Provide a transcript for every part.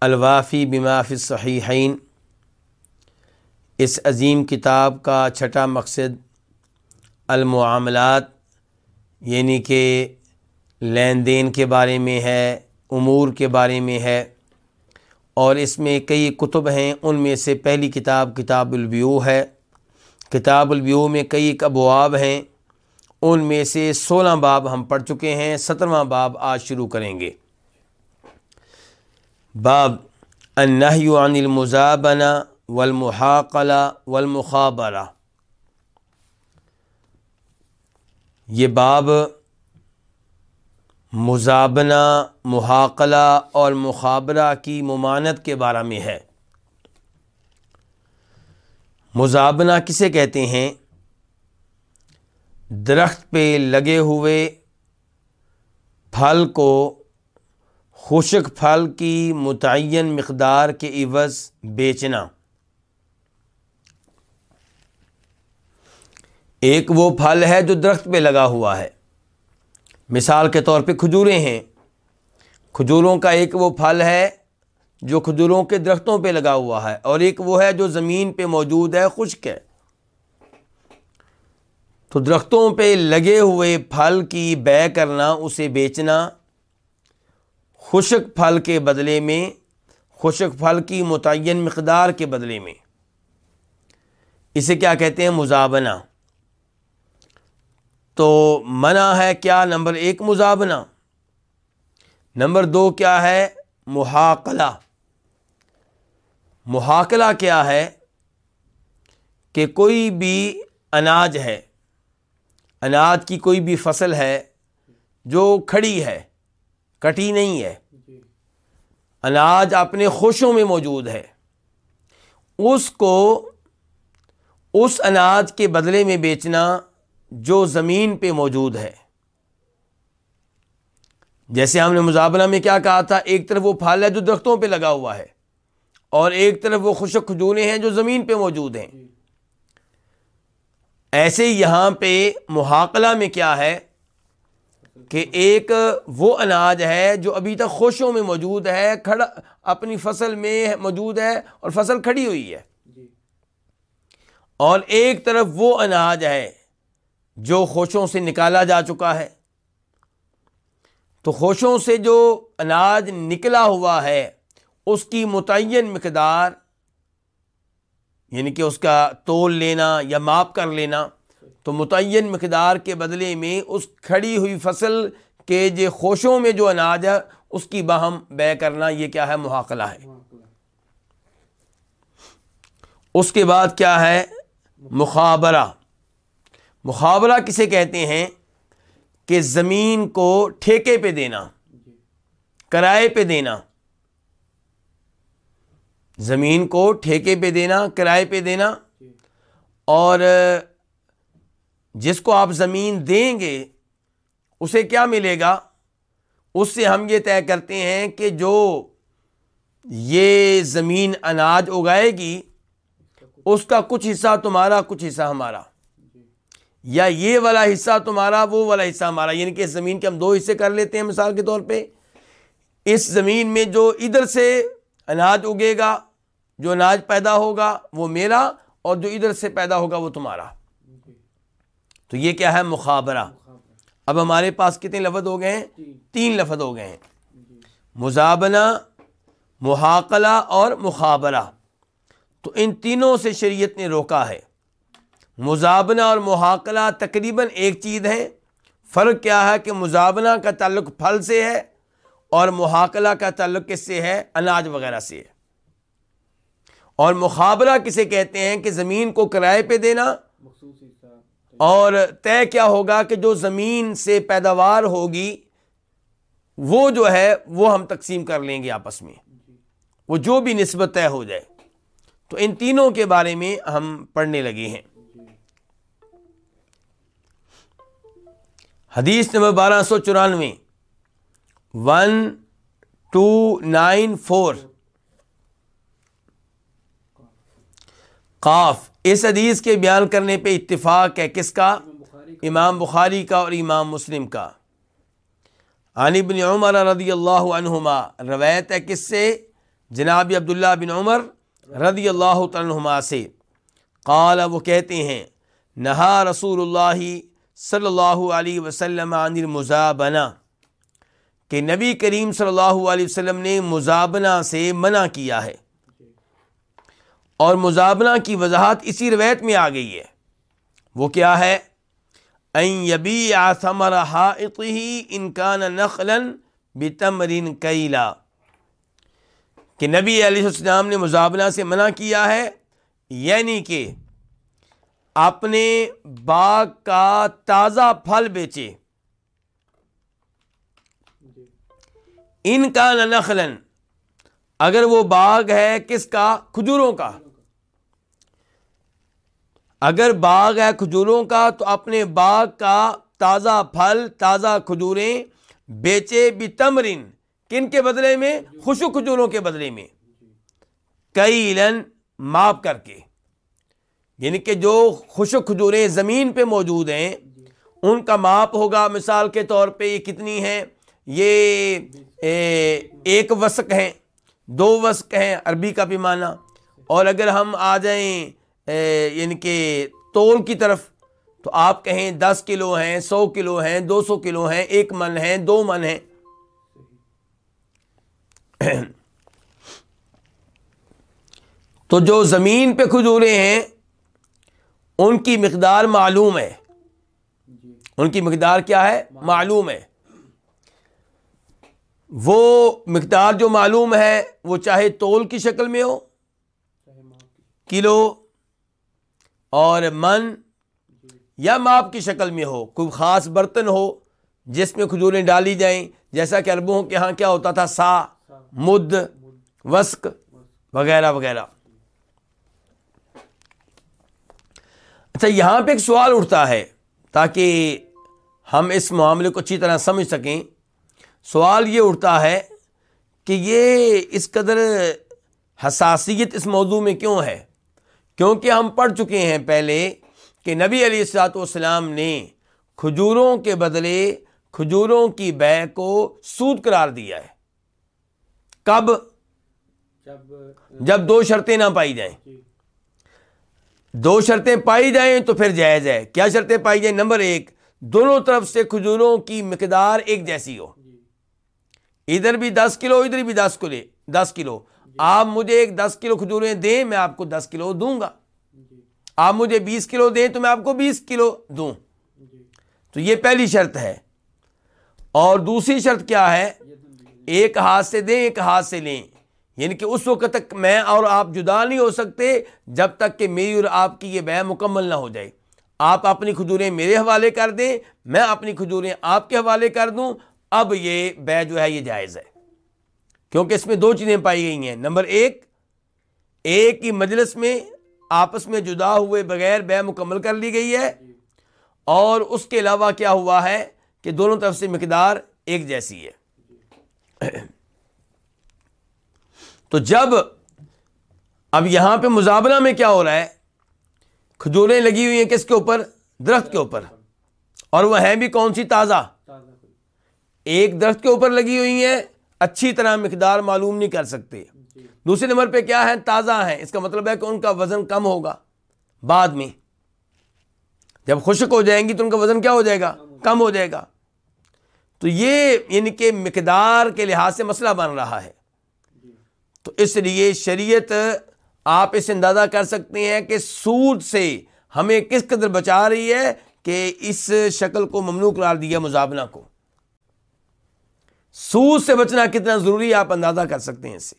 الوافی بماف صحیحین اس عظیم کتاب کا چھٹا مقصد المعاملات یعنی کہ لین دین کے بارے میں ہے، امور کے بارے میں ہے۔ اور اس میں کئی کتب ہیں، ان میں سے پہلی کتاب کتاب البیو ہے۔ کتاب البیو میں کئی ابواب ہیں، ان میں سے سولہ باب ہم پڑھ چکے ہیں، سترواں باب آج شروع کریں گے۔ باب النحی عن المزابنہ والمحاقلہ والمخابرہ یہ باب مزابنہ، محاقلہ اور مخابرہ کی ممانت کے بارے میں ہے۔ مزابنہ کسے کہتے ہیں؟ درخت پہ لگے ہوئے پھل کو خشک پھل کی متعین مقدار کے عوض بیچنا۔ ایک وہ پھل ہے جو درخت پہ لگا ہوا ہے۔ مثال کے طور پہ کھجوریں ہیں۔ کھجوروں کا ایک وہ پھل ہے جو کھجوروں کے درختوں پہ لگا ہوا ہے اور ایک وہ ہے جو زمین پہ موجود ہے، خشک ہے۔ تو درختوں پہ لگے ہوئے پھل کی بے کرنا، اسے بیچنا خشک پھل کے بدلے میں، خشک پھل کی متعین مقدار کے بدلے میں۔ اسے کیا کہتے ہیں؟ مزابنہ تو منع ہے کیا؟ نمبر ایک مزابنہ نمبر دو کیا ہے؟ محاقلہ۔ محاقلہ کیا ہے؟ کہ کوئی بھی اناج ہے، اناج کی کوئی بھی فصل ہے جو کھڑی ہے۔ کٹی نہیں ہے۔ اناج اپنے خوشوں میں موجود ہے۔ اس کو اس اناج کے بدلے میں بیچنا جو زمین پہ موجود ہے۔ جیسے ہم نے مزابلہ میں کیا کہا تھا ایک طرف وہ پھل ہے جو درختوں پہ لگا ہوا ہے اور ایک طرف وہ خشک کھجورے ہیں جو زمین پہ موجود ہیں۔ ایسے یہاں پہ محاقلہ میں کیا ہے کہ ایک وہ اناج ہے جو ابھی تک خوشوں میں موجود ہے کھڑا اپنی فصل میں موجود ہے اور فصل کھڑی ہوئی ہے جی۔ اور ایک طرف وہ اناج ہے جو خوشوں سے نکالا جا چکا ہے تو خوشوں سے جو اناج نکلا ہوا ہے اس کی متعین مقدار یعنی کہ اس کا تول لینا یا ماپ کر لینا تو متعین مقدار کے بدلے میں اس کھڑی ہوئی فصل کے جو خوشوں میں جو اناج ہے، اس کی باہم بے کرنا یہ کیا ہے؟ محاقلہ ہے۔ اس کے بعد کیا ہے؟ مخابرہ۔ مخابرہ کسے کہتے ہیں؟ کہ زمین کو ٹھیکے پہ دینا، کرائے پہ دینا۔ زمین کو ٹھیکے پہ دینا، کرائے پہ دینا۔ اور جس کو آپ زمین دیں گے، اسے کیا ملے گا؟ اس سے ہم یہ طے کرتے ہیں کہ جو یہ زمین اناج اگائے گی، اس کا کچھ حصہ تمہارا، کچھ حصہ ہمارا۔ یا یہ والا حصہ تمہارا، وہ والا حصہ ہمارا۔ یعنی کہ اس زمین کے ہم دو حصے کر لیتے ہیں مثال کے طور پہ۔ اس زمین میں جو ادھر سے اناج اگے گا، جو اناج پیدا ہوگا، وہ میرا، اور جو ادھر سے پیدا ہوگا، وہ تمہارا۔ تو یہ کیا ہے؟ مخابرہ۔ اب ہمارے پاس کتنے لفظ ہو گئے ہیں؟ تین۔ لفظ ہو گئے ہیں۔ مزابنہ محاقلہ اور مخابرہ۔ تو ان تینوں سے شریعت نے روکا ہے۔ مزابنہ اور محاقلہ تقریباً ایک چیز ہے۔ فرق کیا ہے کہ مزابنہ کا تعلق پھل سے ہے اور محاقلہ کا تعلق کس سے ہے؟ اناج وغیرہ سے۔ ہے اور مخابرہ کسے کہتے ہیں کہ زمین کو کرائے پہ دینا؟ اور طے کیا ہوگا کہ جو زمین سے پیداوار ہوگی، وہ جو ہے، وہ ہم تقسیم کر لیں گے آپس میں۔ وہ جو بھی نسبت طے ہو جائے۔ تو ان تینوں کے بارے میں ہم پڑھنے لگے ہیں۔ حدیث نمبر بارہ سو چورانوے۔ One two nine four. قاف۔ اس حدیث کے بیان کرنے پہ اتفاق ہے کس کا؟ امام بخاری کا اور امام مسلم کا۔ عن ابن عمر رضی اللہ عنہما، روایت ہے کس سے؟ جناب عبداللہ بن عمر رضی اللہ عنہما سے۔ قال، وہ کہتے ہیں، نہا رسول اللہ صلی اللہ علیہ وسلم عن المزابنہ۔ کہ نبی کریم صلی اللہ علیہ وسلم نے مزابنہ سے منع کیا ہے۔ اور مزابنہ کی وضاحت اسی روایت میں آ گئی ہے۔ وہ کیا ہے؟ این یبی آثمر ہی انکان نخلن بتمرین کیلا۔ کہ نبی علیہ السلام نے مزابنہ سے منع کیا ہے یعنی کہ اپنے باغ کا تازہ پھل بیچے۔ ان کا نخلن اگر وہ باغ ہے کس کا؟ کھجوروں کا۔ اگر باغ ہے کھجوروں کا تو اپنے باغ کا تازہ پھل، تازہ کھجوریں بیچے بھی تمرین۔ کن کے بدلے میں؟ خوشو کھجوروں کے بدلے میں۔ کئی لن ماپ کر کے۔ یعنی کہ جو خوشو کھجوریں زمین پہ موجود ہیں، ان کا ماپ ہوگا۔ مثال کے طور پہ یہ کتنی ہیں؟ یہ ایک وسق ہیں۔ دو وسق ہیں عربی کا پیمانہ۔ اور اگر ہم آ جائیں یعنی کہ تول کی طرف۔ تو آپ کہیں دس کلو ہیں، سو کلو ہیں، دو سو کلو ہیں، ایک من ہیں، دو من ہیں۔ تو جو زمین پہ کھجورے ہیں، ان کی مقدار معلوم ہے۔ ان کی مقدار کیا ہے؟ معلوم ہے۔ وہ مقدار جو معلوم ہے، وہ چاہے تول کی شکل میں ہو، کلو اور من یا ماپ کی شکل میں ہو، کوئی خاص برتن ہو جس میں کھجوریں ڈالی جائیں۔ جیسا کہ اربوں کے ہاں کیا ہوتا تھا؟ سا، مد وسک وغیرہ وغیرہ۔ اچھا یہاں پہ ایک سوال اٹھتا ہے تاکہ ہم اس معاملے کو اچھی طرح سمجھ سکیں۔ سوال یہ اٹھتا ہے کہ یہ اس قدر حساسیت اس موضوع میں کیوں ہے؟ کیونکہ ہم پڑھ چکے ہیں پہلے کہ نبی علیہ السلاۃ والسلام نے کھجوروں کے بدلے کھجوروں کی بے کو سود قرار دیا ہے۔ کب؟ جب دو شرطیں نہ پائی جائیں۔ دو شرطیں پائی جائیں تو پھر جائز ہے۔ کیا شرطیں پائی جائیں؟ نمبر ایک دونوں طرف سے کھجوروں کی مقدار ایک جیسی ہو۔ ادھر بھی دس کلو ادھر بھی دس کلو دس کلو۔ آپ مجھے ایک دس کلو کھجوریں دیں میں آپ کو دس کلو دوں گا۔ آپ مجھے بیس کلو دیں تو میں آپ کو بیس کلو دوں۔ تو یہ پہلی شرط ہے۔ اور دوسری شرط کیا ہے؟ ایک ہاتھ سے دیں ایک ہاتھ سے لیں۔ یعنی کہ اس وقت تک میں اور آپ جدا نہیں ہو سکتے جب تک کہ میری اور آپ کی یہ بے مکمل نہ ہو جائے۔ آپ اپنی کھجوریں میرے حوالے کر دیں میں اپنی کھجوریں آپ کے حوالے کر دوں۔ اب یہ بے جو ہے یہ جائز ہے۔ کیونکہ اس میں دو چیزیں پائی گئی ہیں۔ نمبر ایک ایک ہی مجلس میں آپس میں جدا ہوئے بغیر بے مکمل کر لی گئی ہے۔ اور اس کے علاوہ کیا ہوا ہے کہ دونوں طرف سے مقدار ایک جیسی ہے۔ تو جب اب یہاں پہ مزابلہ میں کیا ہو رہا ہے کھجوریں لگی ہوئی ہیں کس کے اوپر؟ درخت کے اوپر۔ اور وہ ہیں بھی کون سی؟ تازہ۔ ایک درخت کے اوپر لگی ہوئی ہیں اچھی طرح مقدار معلوم نہیں کر سکتے۔ دوسرے نمبر پہ کیا ہے؟ تازہ ہے اس کا مطلب ہے کہ ان کا وزن کم ہوگا۔ بعد میں۔ جب خشک ہو جائیں گی تو ان کا وزن کیا ہو جائے گا؟ کم ہو جائے گا۔ تو یہ یعنی کہ مقدار کے لحاظ سے مسئلہ بن رہا ہے۔ تو اس لیے شریعت آپ اس اندازہ کر سکتے ہیں کہ سود سے ہمیں کس قدر بچا رہی ہے کہ اس شکل کو ممنوع قرار دیا مزابنہ کو۔ سود سے بچنا کتنا ضروری ہے، آپ اندازہ کر سکتے ہیں اسے۔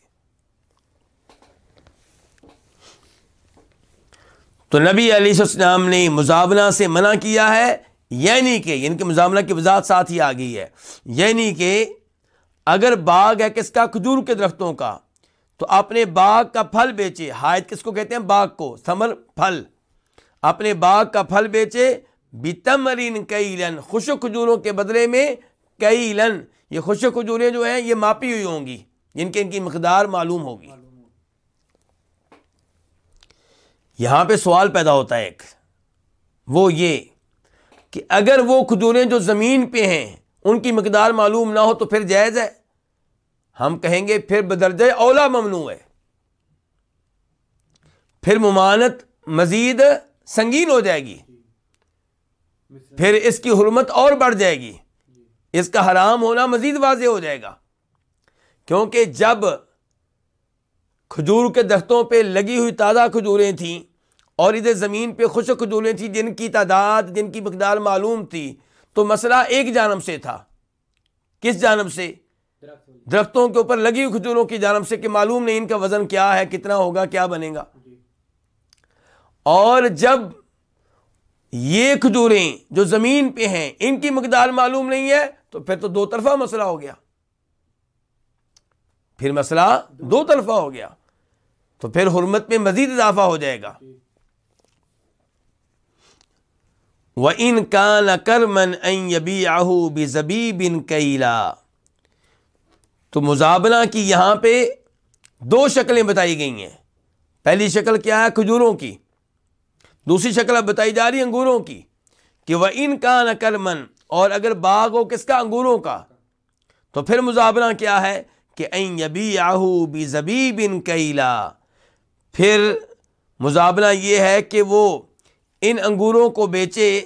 تو نبی علیہ السلام نے مزابنہ سے منع کیا ہے یعنی کہ یعنی کہ مزامنہ کی وضاحت ساتھ ہی آ گئی ہے۔ یعنی کہ اگر باغ ہے کس کا، کھجور کے درختوں کا، تو اپنے باغ کا پھل بیچے۔ ہائد کس کو کہتے ہیں؟ باغ کو سمر پھل۔ اپنے باغ کا پھل بیچے۔ بیتمرین کئی لن خوش کھجوروں کے بدلے میں کئی لن یہ خوش کھجوریں جو ہیں، یہ ماپی ہوئی ہوں گی، جن کے ان کی مقدار معلوم ہوگی۔ یہاں پہ سوال پیدا ہوتا ہے ایک۔ وہ یہ کہ اگر وہ کھجوریں جو زمین پہ ہیں، ان کی مقدار معلوم نہ ہو تو پھر جائز ہے؟ ہم کہیں گے پھر بدرجہ اولا ممنوع ہے۔ پھر ممانت مزید سنگین ہو جائے گی۔ پھر اس کی حرمت اور بڑھ جائے گی۔ اس کا حرام ہونا مزید واضح ہو جائے گا۔ کیونکہ جب کھجور کے درختوں پہ لگی ہوئی تازہ کھجوریں تھیں اور ادھر زمین پہ خشک کھجوریں تھیں جن کی تعداد جن کی مقدار معلوم تھی تو مسئلہ ایک جانب سے تھا۔ کس جانب سے؟ درختوں کے اوپر لگی ہوئی کھجوروں کی جانب سے کہ معلوم نہیں ان کا وزن کیا ہے کتنا ہوگا کیا بنے گا۔ اور جب یہ کھجوریں جو زمین پہ ہیں ان کی مقدار معلوم نہیں ہے تو پھر تو دو طرفہ مسئلہ ہو گیا۔ پھر مسئلہ دو طرفہ ہو گیا۔ تو پھر حرمت میں مزید اضافہ ہو جائے گا۔ وہ ان کا نہ کر من ابی آہو بھی زبی بن کیلا تو مزابنا کی یہاں پہ دو شکلیں بتائی گئی ہیں۔ پہلی شکل کیا ہے؟ کھجوروں کی۔ دوسری شکل اب بتائی جا رہی انگوروں کی کہ وہ ان کا نہ من اور اگر باغ ہو کس کا؟ انگوروں کا۔ تو پھر مزابنا کیا ہے کہ این یبی آہو بھی زبی بن کیلا۔ پھر مزابلہ یہ ہے کہ وہ ان انگوروں کو بیچے۔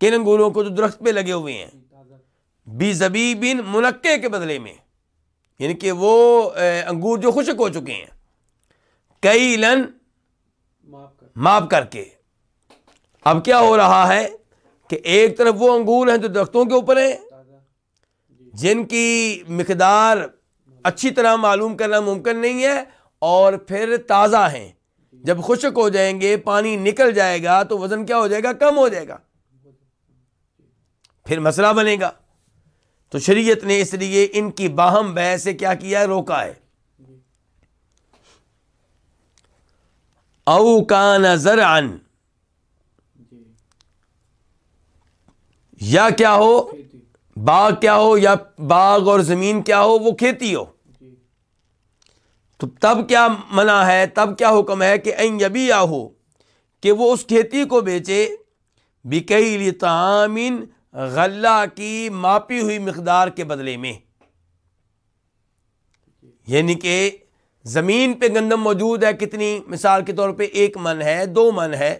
کن انگوروں کو جو درخت پہ لگے ہوئے ہیں؟ بی زبی بن منقع کے بدلے میں۔ یعنی کہ وہ انگور جو خشک ہو چکے ہیں۔ کئی لن معاف کر کے۔ اب کیا ہو رہا ہے؟ کہ ایک طرف وہ انگور ہیں جو درختوں کے اوپر ہیں، جن کی مقدار اچھی طرح معلوم کرنا ممکن نہیں ہے اور پھر تازہ ہیں۔ جب خشک ہو جائیں گے، پانی نکل جائے گا تو وزن کیا ہو جائے گا؟ کم ہو جائے گا۔ پھر مسئلہ بنے گا۔ تو شریعت نے اس لیے ان کی باہم بہ سے کیا کیا؟ ہے روکا ہے۔ او کا نظر ان یا کیا ہو؟ باغ کیا ہو یا باغ اور زمین کیا ہو؟ وہ کھیتی ہو۔ تو تب کیا منع ہے؟ تب کیا حکم ہے کہ این یبی ہو کہ وہ اس کھیتی کو بیچے؟ بکئی تعامین غلہ کی ماپی ہوئی مقدار کے بدلے میں۔ یعنی کہ زمین پہ گندم موجود ہے کتنی؟ مثال کے طور پہ ایک من ہے دو من ہے۔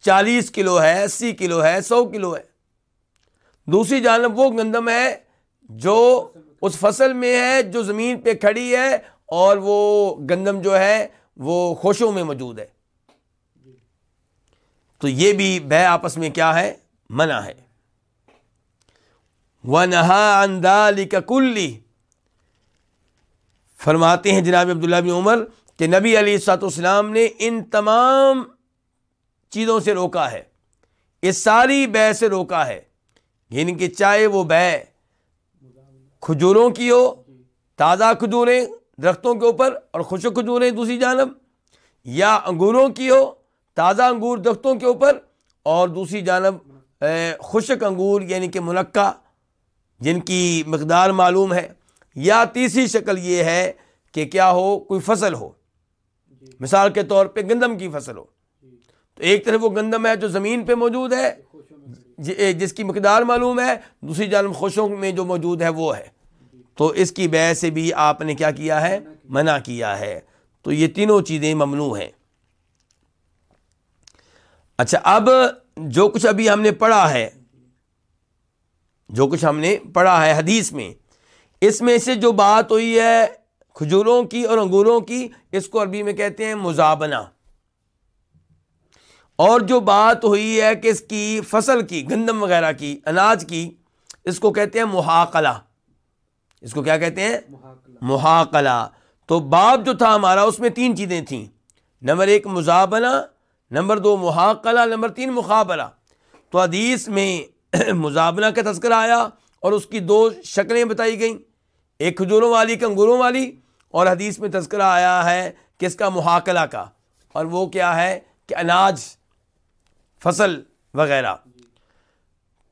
چالیس کلو ہے اسی کلو ہے سو کلو ہے۔ دوسری جانب وہ گندم ہے جو اس فصل میں ہے، جو زمین پہ کھڑی ہے اور وہ گندم جو ہے، وہ خوشوں میں موجود ہے۔ تو یہ بھی بہ آپس میں کیا ہے؟ منع ہے۔ وہ نہا اندالی کا کلی فرماتے ہیں جناب عبداللہ بن عمر کہ نبی علی سات اسلام نے ان تمام چیزوں سے روکا ہے۔ اس ساری بے سے روکا ہے۔ یعنی کہ چاہے وہ بے کھجوروں کی ہو، تازہ کھجوریں درختوں کے اوپر اور خشک کھجوریں دوسری جانب، یا انگوروں کی ہو، تازہ انگور درختوں کے اوپر اور دوسری جانب خشک انگور یعنی کہ منقع، جن کی مقدار معلوم ہے۔ یا تیسری شکل یہ ہے کہ کیا ہو، کوئی فصل ہو۔ مثال کے طور پہ گندم کی فصل ہو۔ تو ایک طرف وہ گندم ہے جو زمین پہ موجود ہے جی- جس کی مقدار معلوم ہے، دوسری جانب خوشوں میں جو موجود ہے وہ ہے۔ تو اس کی بے سے بھی آپ نے کیا کیا ہے؟ منع کیا ہے۔ تو یہ تینوں چیزیں ممنوع ہیں۔ اچھا اب جو کچھ ابھی ہم نے پڑھا ہے، جو کچھ ہم نے پڑھا ہے حدیث میں، اس میں سے جو بات ہوئی ہے کھجوروں کی اور انگوروں کی، اس کو عربی میں کہتے ہیں مزابنا اور جو بات ہوئی ہے کہ اس کی فصل کی گندم وغیرہ کی اناج کی اس کو کہتے ہیں محاقلہ۔ اس کو کیا کہتے ہیں؟ محاقلہ۔ تو باب جو تھا ہمارا اس میں تین چیزیں تھیں۔ نمبر ایک مزابنا نمبر دو محاقلہ نمبر تین مقابلہ۔ تو حدیث میں مزابنہ کا تذکرہ آیا اور اس کی دو شکلیں بتائی گئیں۔ ایک کھجوروں والی کنگوروں والی۔ اور حدیث میں تذکرہ آیا ہے کس کا؟ محاقلہ کا۔ اور وہ کیا ہے؟ کہ اناج۔ فصل وغیرہ۔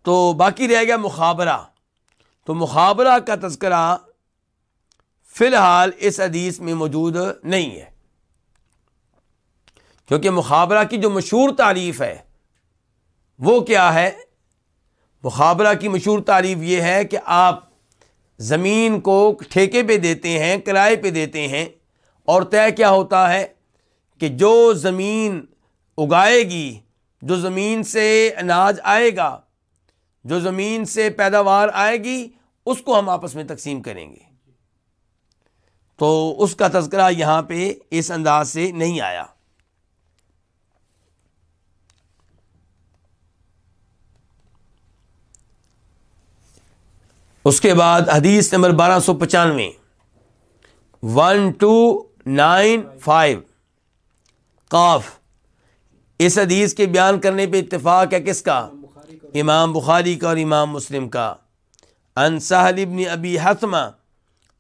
تو باقی رہ گیا مخابرہ۔ تو مخابرہ کا تذکرہ فی الحال اس حدیث میں موجود نہیں ہے۔ کیونکہ مخابرہ کی جو مشہور تعریف ہے، وہ کیا ہے؟ مخابرہ کی مشہور تعریف یہ ہے کہ آپ زمین کو ٹھیکے پہ دیتے ہیں، کرائے پہ دیتے ہیں اور طے کیا ہوتا ہے کہ جو زمین اگائے گی جو زمین سے اناج آئے گا، جو زمین سے پیداوار آئے گی، اس کو ہم آپس میں تقسیم کریں گے۔ تو اس کا تذکرہ یہاں پہ اس انداز سے نہیں آیا۔ اس کے بعد حدیث نمبر بارہ سو پچانوے۔ One two nine five. قاف۔ اس حدیث کے بیان کرنے پہ اتفاق ہے کس کا؟ امام بخاری کا اور امام مسلم کا۔ ان سہل ابن ابی حتمہ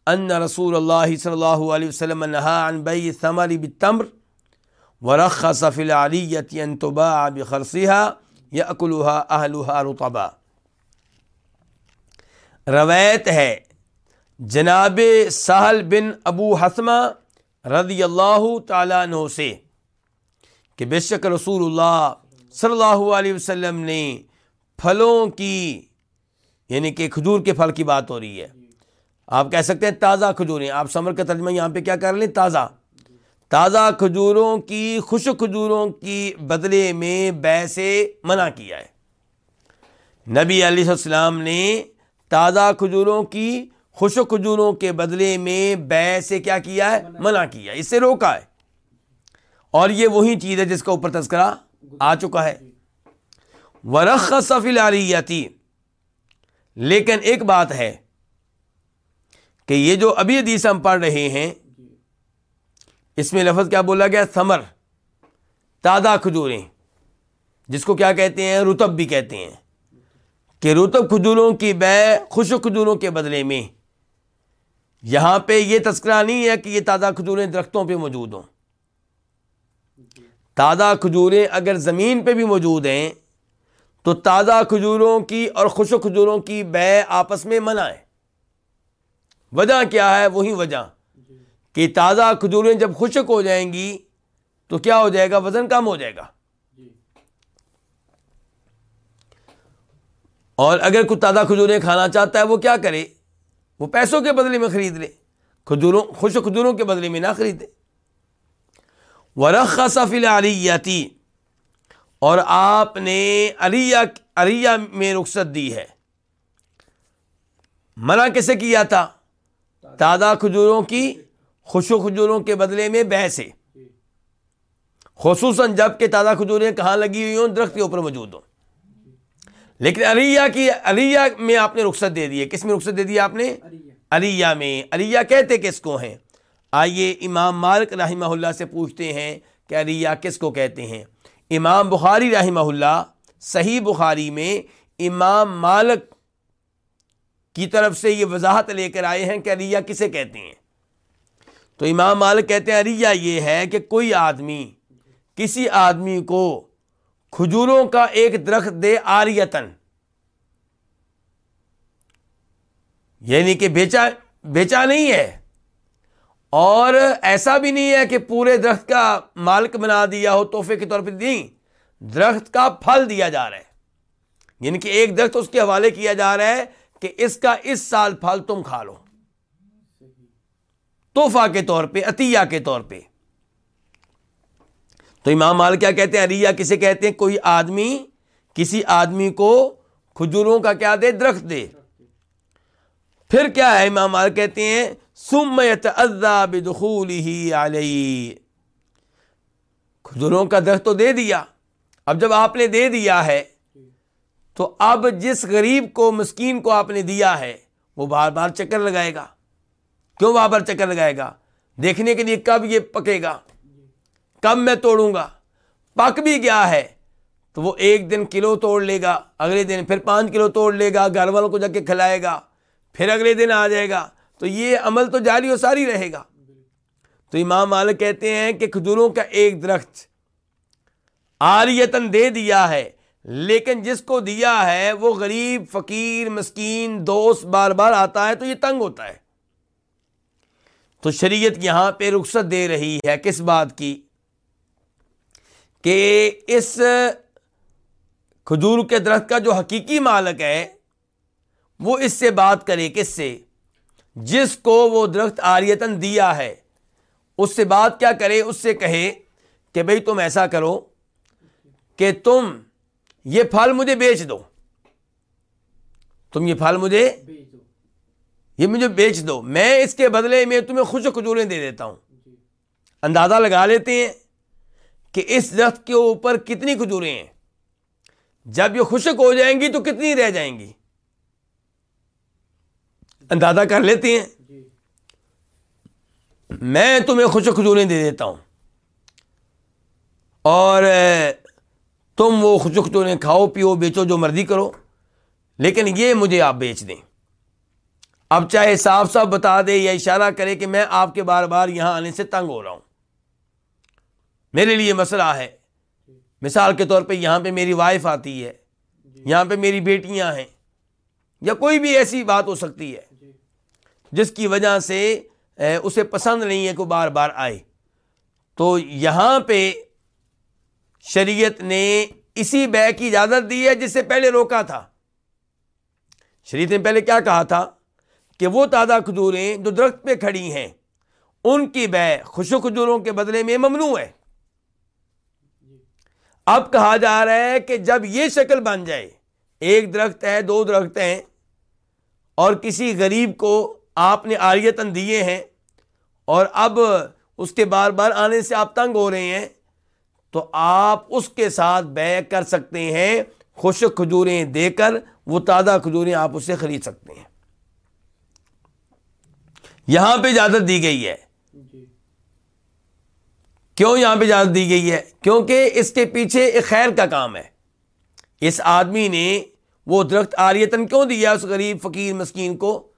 ان رسول اللہ صلی اللہ علیہ وسلم نہا عن بی ثمر بالتمر ورخص فی العلیت ان تباع بخرصها یأکلها اہلها رطبا۔ روایت ہے، جناب سہل بن ابو حسمہ رضی اللہ تعالیٰ عنہ سے کہ بے شک رسول اللہ صلی اللہ علیہ وسلم نے پھلوں کی یعنی کہ کھجور کے پھل کی بات ہو رہی ہے۔ آپ کہہ سکتے ہیں تازہ کھجوریں آپ سمر کا ترجمہ یہاں پہ کیا کر لیں؟ تازہ۔ تازہ کھجوروں کی، خوش کھجوروں کی بدلے میں بے سے منع کیا ہے۔ نبی علیہ السلام نے تازہ کھجوروں کی، خوش کھجوروں کے بدلے میں بے سے کیا کیا ہے؟ منع کیا اس سے روکا ہے۔ اور یہ وہی چیز ہے جس کا اوپر تذکرہ آ چکا ہے۔ ورخ سفل علیتی لیکن ایک بات ہے کہ یہ جو ابھی حدیث ہم پڑھ رہے ہیں، اس میں لفظ کیا بولا گیا؟ سمر تازہ کھجوریں۔ جس کو کیا کہتے ہیں؟ رتب بھی کہتے ہیں۔ کہ رتب کھجوروں کی بے خوش کھجوروں کے بدلے میں۔ یہاں پہ یہ تذکرہ نہیں ہے کہ یہ تازہ کھجوریں درختوں پہ موجود ہوں۔ تازہ کھجوریں اگر زمین پہ بھی موجود ہیں، تو تازہ کھجوروں کی اور خوش کھجوروں کی بے آپس میں منع ہے۔ وجہ کیا ہے؟ وہی وجہ۔ کہ تازہ کھجوریں جب خشک ہو جائیں گی، تو کیا ہو جائے گا؟ وزن کم ہو جائے گا۔ اور اگر کوئی تازہ کھجوریں کھانا چاہتا ہے، وہ کیا کرے؟ وہ پیسوں کے بدلے میں خرید لے۔ کھجوروں، خوش کھجوروں کے بدلے میں نہ خریدے۔ ورخ سفل علیتی اور آپ نے علیہ علیہ میں رخصت دی ہے۔ منع کیسے کیا تھا؟ تازہ کھجوروں کی خوش و کھجوروں کے بدلے میں سے خصوصاً جبکہ تازہ کھجوریں کہاں لگی ہوئی ہوں؟ درخت کے اوپر موجود ہوں۔ لیکن علیہ کی علیہ میں آپ نے رخصت دے دی ہے۔ کس میں رخصت دے دی آپ نے؟ علیہ میں۔ علیہ کہتے کس کو ہیں؟ آئیے امام مالک رحمہ اللہ سے پوچھتے ہیں کہ علیہ کس کو کہتے ہیں؟ امام بخاری رحمہ اللہ، صحیح بخاری میں امام مالک کی طرف سے یہ وضاحت لے کر آئے ہیں کہ علیہ کسے کہتے ہیں۔ تو امام مالک کہتے ہیں علیہ یہ ہے کہ کوئی آدمی کسی آدمی کو کھجوروں کا ایک درخت دے آریتن یعنی کہ بیچا بیچا نہیں ہے۔ اور ایسا بھی نہیں ہے کہ پورے درخت کا مالک بنا دیا ہو، تحفے کے طور پہ نہیں، درخت کا پھل دیا جا رہا ہے۔ یعنی کہ ایک درخت اس کے حوالے کیا جا رہا ہے کہ اس کا اس سال پھل تم کھا لو۔ توحفہ کے طور پہ، عطیہ کے طور پہ۔ تو امام مال کیا کہتے ہیں؟ ریا کسے کہتے ہیں؟ کوئی آدمی، کسی آدمی کو کھجوروں کا کیا دے، درخت دے۔ پھر کیا ہے؟ امام مال کہتے ہیں سمت بدخول ہی علیہ کھجوروں کا درخت تو دے دیا۔ اب جب آپ نے دے دیا ہے، تو اب جس غریب کو، مسکین کو آپ نے دیا ہے، وہ بار بار چکر لگائے گا۔ کیوں بار بار چکر لگائے گا؟ دیکھنے کے لیے کب یہ پکے گا؟ کب میں توڑوں گا؟ پک بھی گیا ہے، تو وہ ایک دن کلو توڑ لے گا، اگلے دن پھر پانچ کلو توڑ لے گا، گھر والوں کو جا کے کھلائے گا، پھر اگلے دن آ جائے گا۔ تو یہ عمل تو جاری و ساری رہے گا۔ تو امام مالک کہتے ہیں کہ کھجوروں کا ایک درخت آریتن دے دیا ہے، لیکن جس کو دیا ہے وہ غریب، فقیر، مسکین، دوست بار بار آتا ہے تو یہ تنگ ہوتا ہے۔ تو شریعت یہاں پہ رخصت دے رہی ہے کس بات کی؟ کہ اس کھجور کے درخت کا جو حقیقی مالک ہے وہ اس سے بات کرے، کس سے؟ جس کو وہ درخت آریتن دیا ہے، اس سے بات کیا کرے؟ اس سے کہے کہ بھائی تم ایسا کرو کہ تم یہ پھل مجھے بیچ دو۔ تم یہ پھل مجھے یہ مجھے بیچ دو۔ میں اس کے بدلے میں تمہیں خوش کھجوریں دے دیتا ہوں۔ اندازہ لگا لیتے ہیں کہ اس درخت کے اوپر کتنی کھجوریں ہیں۔ جب یہ خشک ہو جائیں گی تو کتنی رہ جائیں گی؟ اندازہ کر لیتے ہیں؟ میں تمہیں خوش کھجوریں دے دیتا ہوں۔ اور تم وہ خوش کھجوریں کھاؤ پیو بیچو جو مرضی کرو۔ لیکن یہ مجھے آپ بیچ دیں۔ اب چاہے صاف صاف بتا دے یا اشارہ کرے کہ میں آپ کے بار بار یہاں آنے سے تنگ ہو رہا ہوں۔ میرے لیے مسئلہ ہے۔ مثال کے طور پہ یہاں پہ میری وائف آتی ہے۔ یہاں پہ میری بیٹیاں ہیں۔ یا کوئی بھی ایسی بات ہو سکتی ہے۔ جس کی وجہ سے اسے پسند نہیں ہے کہ بار بار آئے۔ تو یہاں پہ شریعت نے اسی بے کی اجازت دی ہے جس سے پہلے روکا تھا۔ شریعت نے پہلے کیا کہا تھا؟ کہ وہ تازہ کھجوریں جو درخت پہ کھڑی ہیں، ان کی بے خوشو کھجوروں کے بدلے میں ممنوع ہے۔ اب کہا جا رہا ہے کہ جب یہ شکل بن جائے، ایک درخت ہے، دو درخت ہیں، اور کسی غریب کو آپ نے آریتن دیے ہیں اور اب اس کے بار بار آنے سے آپ تنگ ہو رہے ہیں تو آپ اس کے ساتھ بے کر سکتے ہیں خشک کھجوریں دے کر وہ تازہ کھجوریں آپ اسے خرید سکتے ہیں۔ یہاں پہ اجازت دی گئی ہے۔ جی۔ کیوں یہاں پہ اجازت دی گئی ہے؟ کیونکہ اس کے پیچھے ایک خیر کا کام ہے۔ اس آدمی نے وہ درخت آریتن کیوں دیا اس غریب فقیر مسکین کو؟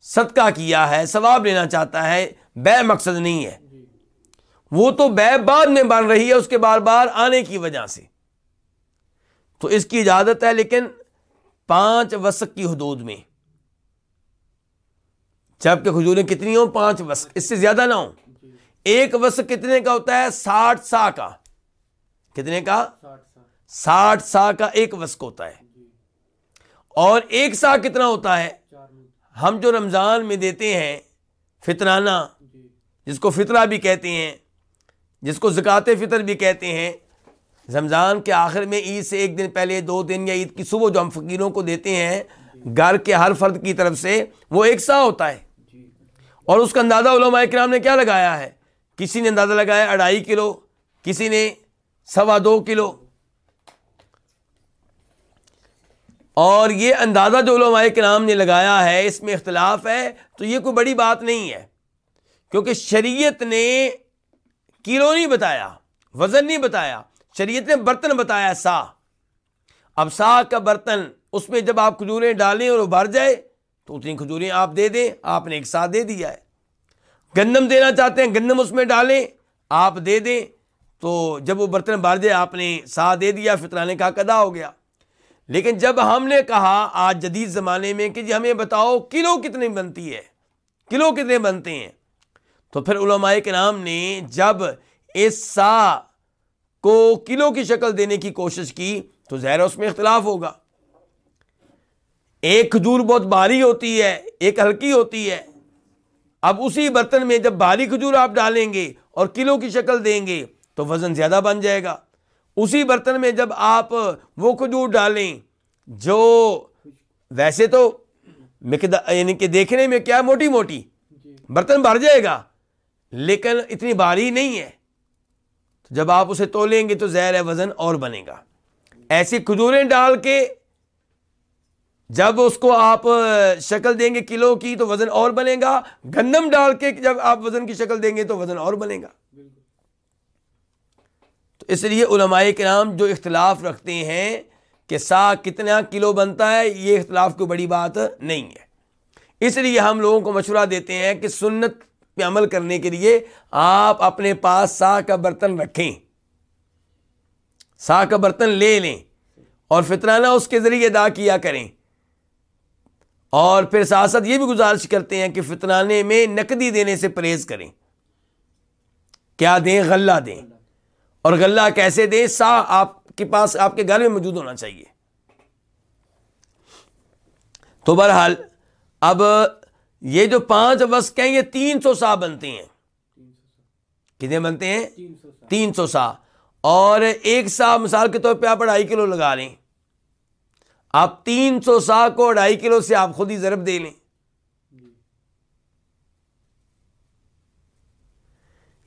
صدقہ کیا ہے ثواب لینا چاہتا ہے بے مقصد نہیں ہے۔ وہ تو بے بعد میں بن رہی ہے اس کے بار بار آنے کی وجہ سے۔ تو اس کی اجازت ہے لیکن پانچ وسق کی حدود میں۔ جبکہ کھجوریں کتنی ہوں؟ پانچ وسق۔ اس سے زیادہ نہ ہوں۔ ایک وسق کتنے کا ہوتا ہے؟ ساٹھ سا کا۔ کتنے کا؟ ساٹھ سا۔ کا ایک وسق ہوتا ہے۔ اور ایک سا کتنا ہوتا ہے؟ ہم جو رمضان میں دیتے ہیں فطرانہ جس کو فطرہ بھی کہتے ہیں جس کو زکوٰۃ فطر بھی کہتے ہیں رمضان کے آخر میں عید سے ایک دن پہلے دو دن یا عید کی صبح جو ہم فقیروں کو دیتے ہیں گھر کے ہر فرد کی طرف سے وہ ایک سا ہوتا ہے۔ اور اس کا اندازہ علماء کرام نے کیا لگایا ہے؟ کسی نے اندازہ لگایا اڑائی کلو کسی نے سوا دو کلو اور یہ اندازہ جو علماء کرام نے لگایا ہے، اس میں اختلاف ہے، تو یہ کوئی بڑی بات نہیں ہے۔ کیونکہ شریعت نے کلو نہیں بتایا، وزن نہیں بتایا، شریعت نے برتن بتایا سا۔ اب سا کا برتن اس میں جب آپ کھجوریں ڈالیں اور وہ بھر جائے، تو اتنی کھجوریں آپ دے دیں، آپ نے ایک سا دے دیا ہے۔ گندم دینا چاہتے ہیں، گندم اس میں ڈالیں، آپ دے دیں، تو جب وہ برتن بھر جائے، آپ نے سا دے دیا فطرانے کا کدا ہو گیا۔ لیکن جب ہم نے کہا آج جدید زمانے میں کہ جی ہمیں بتاؤ کلو کتنی بنتی ہے، کلو کتنے بنتے ہیں؟ تو پھر علماء کے نام نے جب اس سا کو کلو کی شکل دینے کی کوشش کی تو ظاہر اس میں اختلاف ہوگا۔ ایک کھجور بہت بھاری ہوتی ہے، ایک ہلکی ہوتی ہے۔ اب اسی برتن میں جب بھاری کھجور آپ ڈالیں گے اور کلو کی شکل دیں گے تو وزن زیادہ بن جائے گا۔ اسی برتن میں جب آپ وہ کھجور ڈالیں جو ویسے تو یعنی کہ دیکھنے میں کیا موٹی موٹی برتن بھر جائے گا لیکن اتنی بھاری نہیں ہے۔ جب آپ اسے تولیں گے تو زہر ہے وزن اور بنے گا۔ ایسی کھجوریں ڈال کے جب اس کو آپ شکل دیں گے کلو کی تو وزن اور بنے گا۔ گندم ڈال کے جب آپ وزن کی شکل دیں گے تو وزن اور بنے گا۔ اس لیے علماء کرام جو اختلاف رکھتے ہیں کہ سا کتنا کلو بنتا ہے، یہ اختلاف کوئی بڑی بات نہیں ہے۔ اس لیے ہم لوگوں کو مشورہ دیتے ہیں کہ سنت پہ عمل کرنے کے لیے آپ اپنے پاس سا کا برتن رکھیں۔ سا کا برتن لے لیں اور فطرانہ اس کے ذریعے ادا کیا کریں۔ اور پھر ساتھ ساتھ یہ بھی گزارش کرتے ہیں کہ فطرانے میں نقدی دینے سے پرہیز کریں۔ کیا دیں؟ غلہ دیں۔ اور غلہ کیسے دیں سا آپ کے پاس، آپ کے گھر میں موجود ہونا چاہیے۔ تو بہرحال، اب یہ جو پانچ وس ہیں، یہ تین سو سا بنتے ہیں۔ کتنے بنتے ہیں؟ تین سو سا اور ایک سا مثال کے طور پہ آپ اڑائی کلو لگا لیں۔ آپ تین سو سا کو اڑائی کلو سے آپ خود ہی ضرب دے لیں۔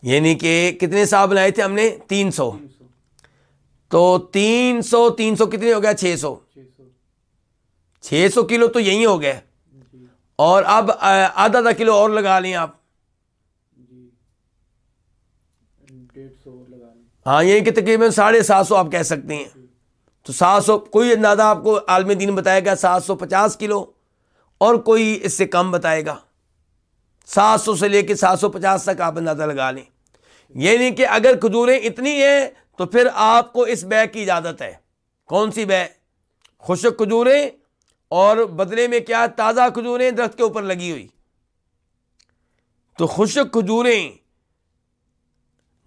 یعنی کہ کتنے سا بنائے تھے ہم نے؟ تین سو۔ تو تین سو تین سو کتنے ہو گیا؟ چھ سو۔ چھ سو کلو تو یہی ہو گیا۔ اور اب آدھا آدھا کلو اور لگا لیں آپ۔ ہاں یعنی کہ تقریباً ساڑھے سات سو آپ کہہ سکتے ہیں۔ تو سات سو، کوئی اندازہ آپ کو عالم دین بتائے گا؟ سات سو پچاس کلو۔ اور کوئی اس سے کم بتائے گا؟ سات سو سے لے کے سات سو پچاس تک آپ اندازہ لگا لیں۔ یعنی کہ اگر کھجوریں اتنی ہیں تو پھر آپ کو اس بے کی اجازت ہے۔ کون سی بے؟ خشک کھجوریں اور بدلے میں کیا تازہ کھجوریں درخت کے اوپر لگی ہوئی۔ تو خشک کھجوریں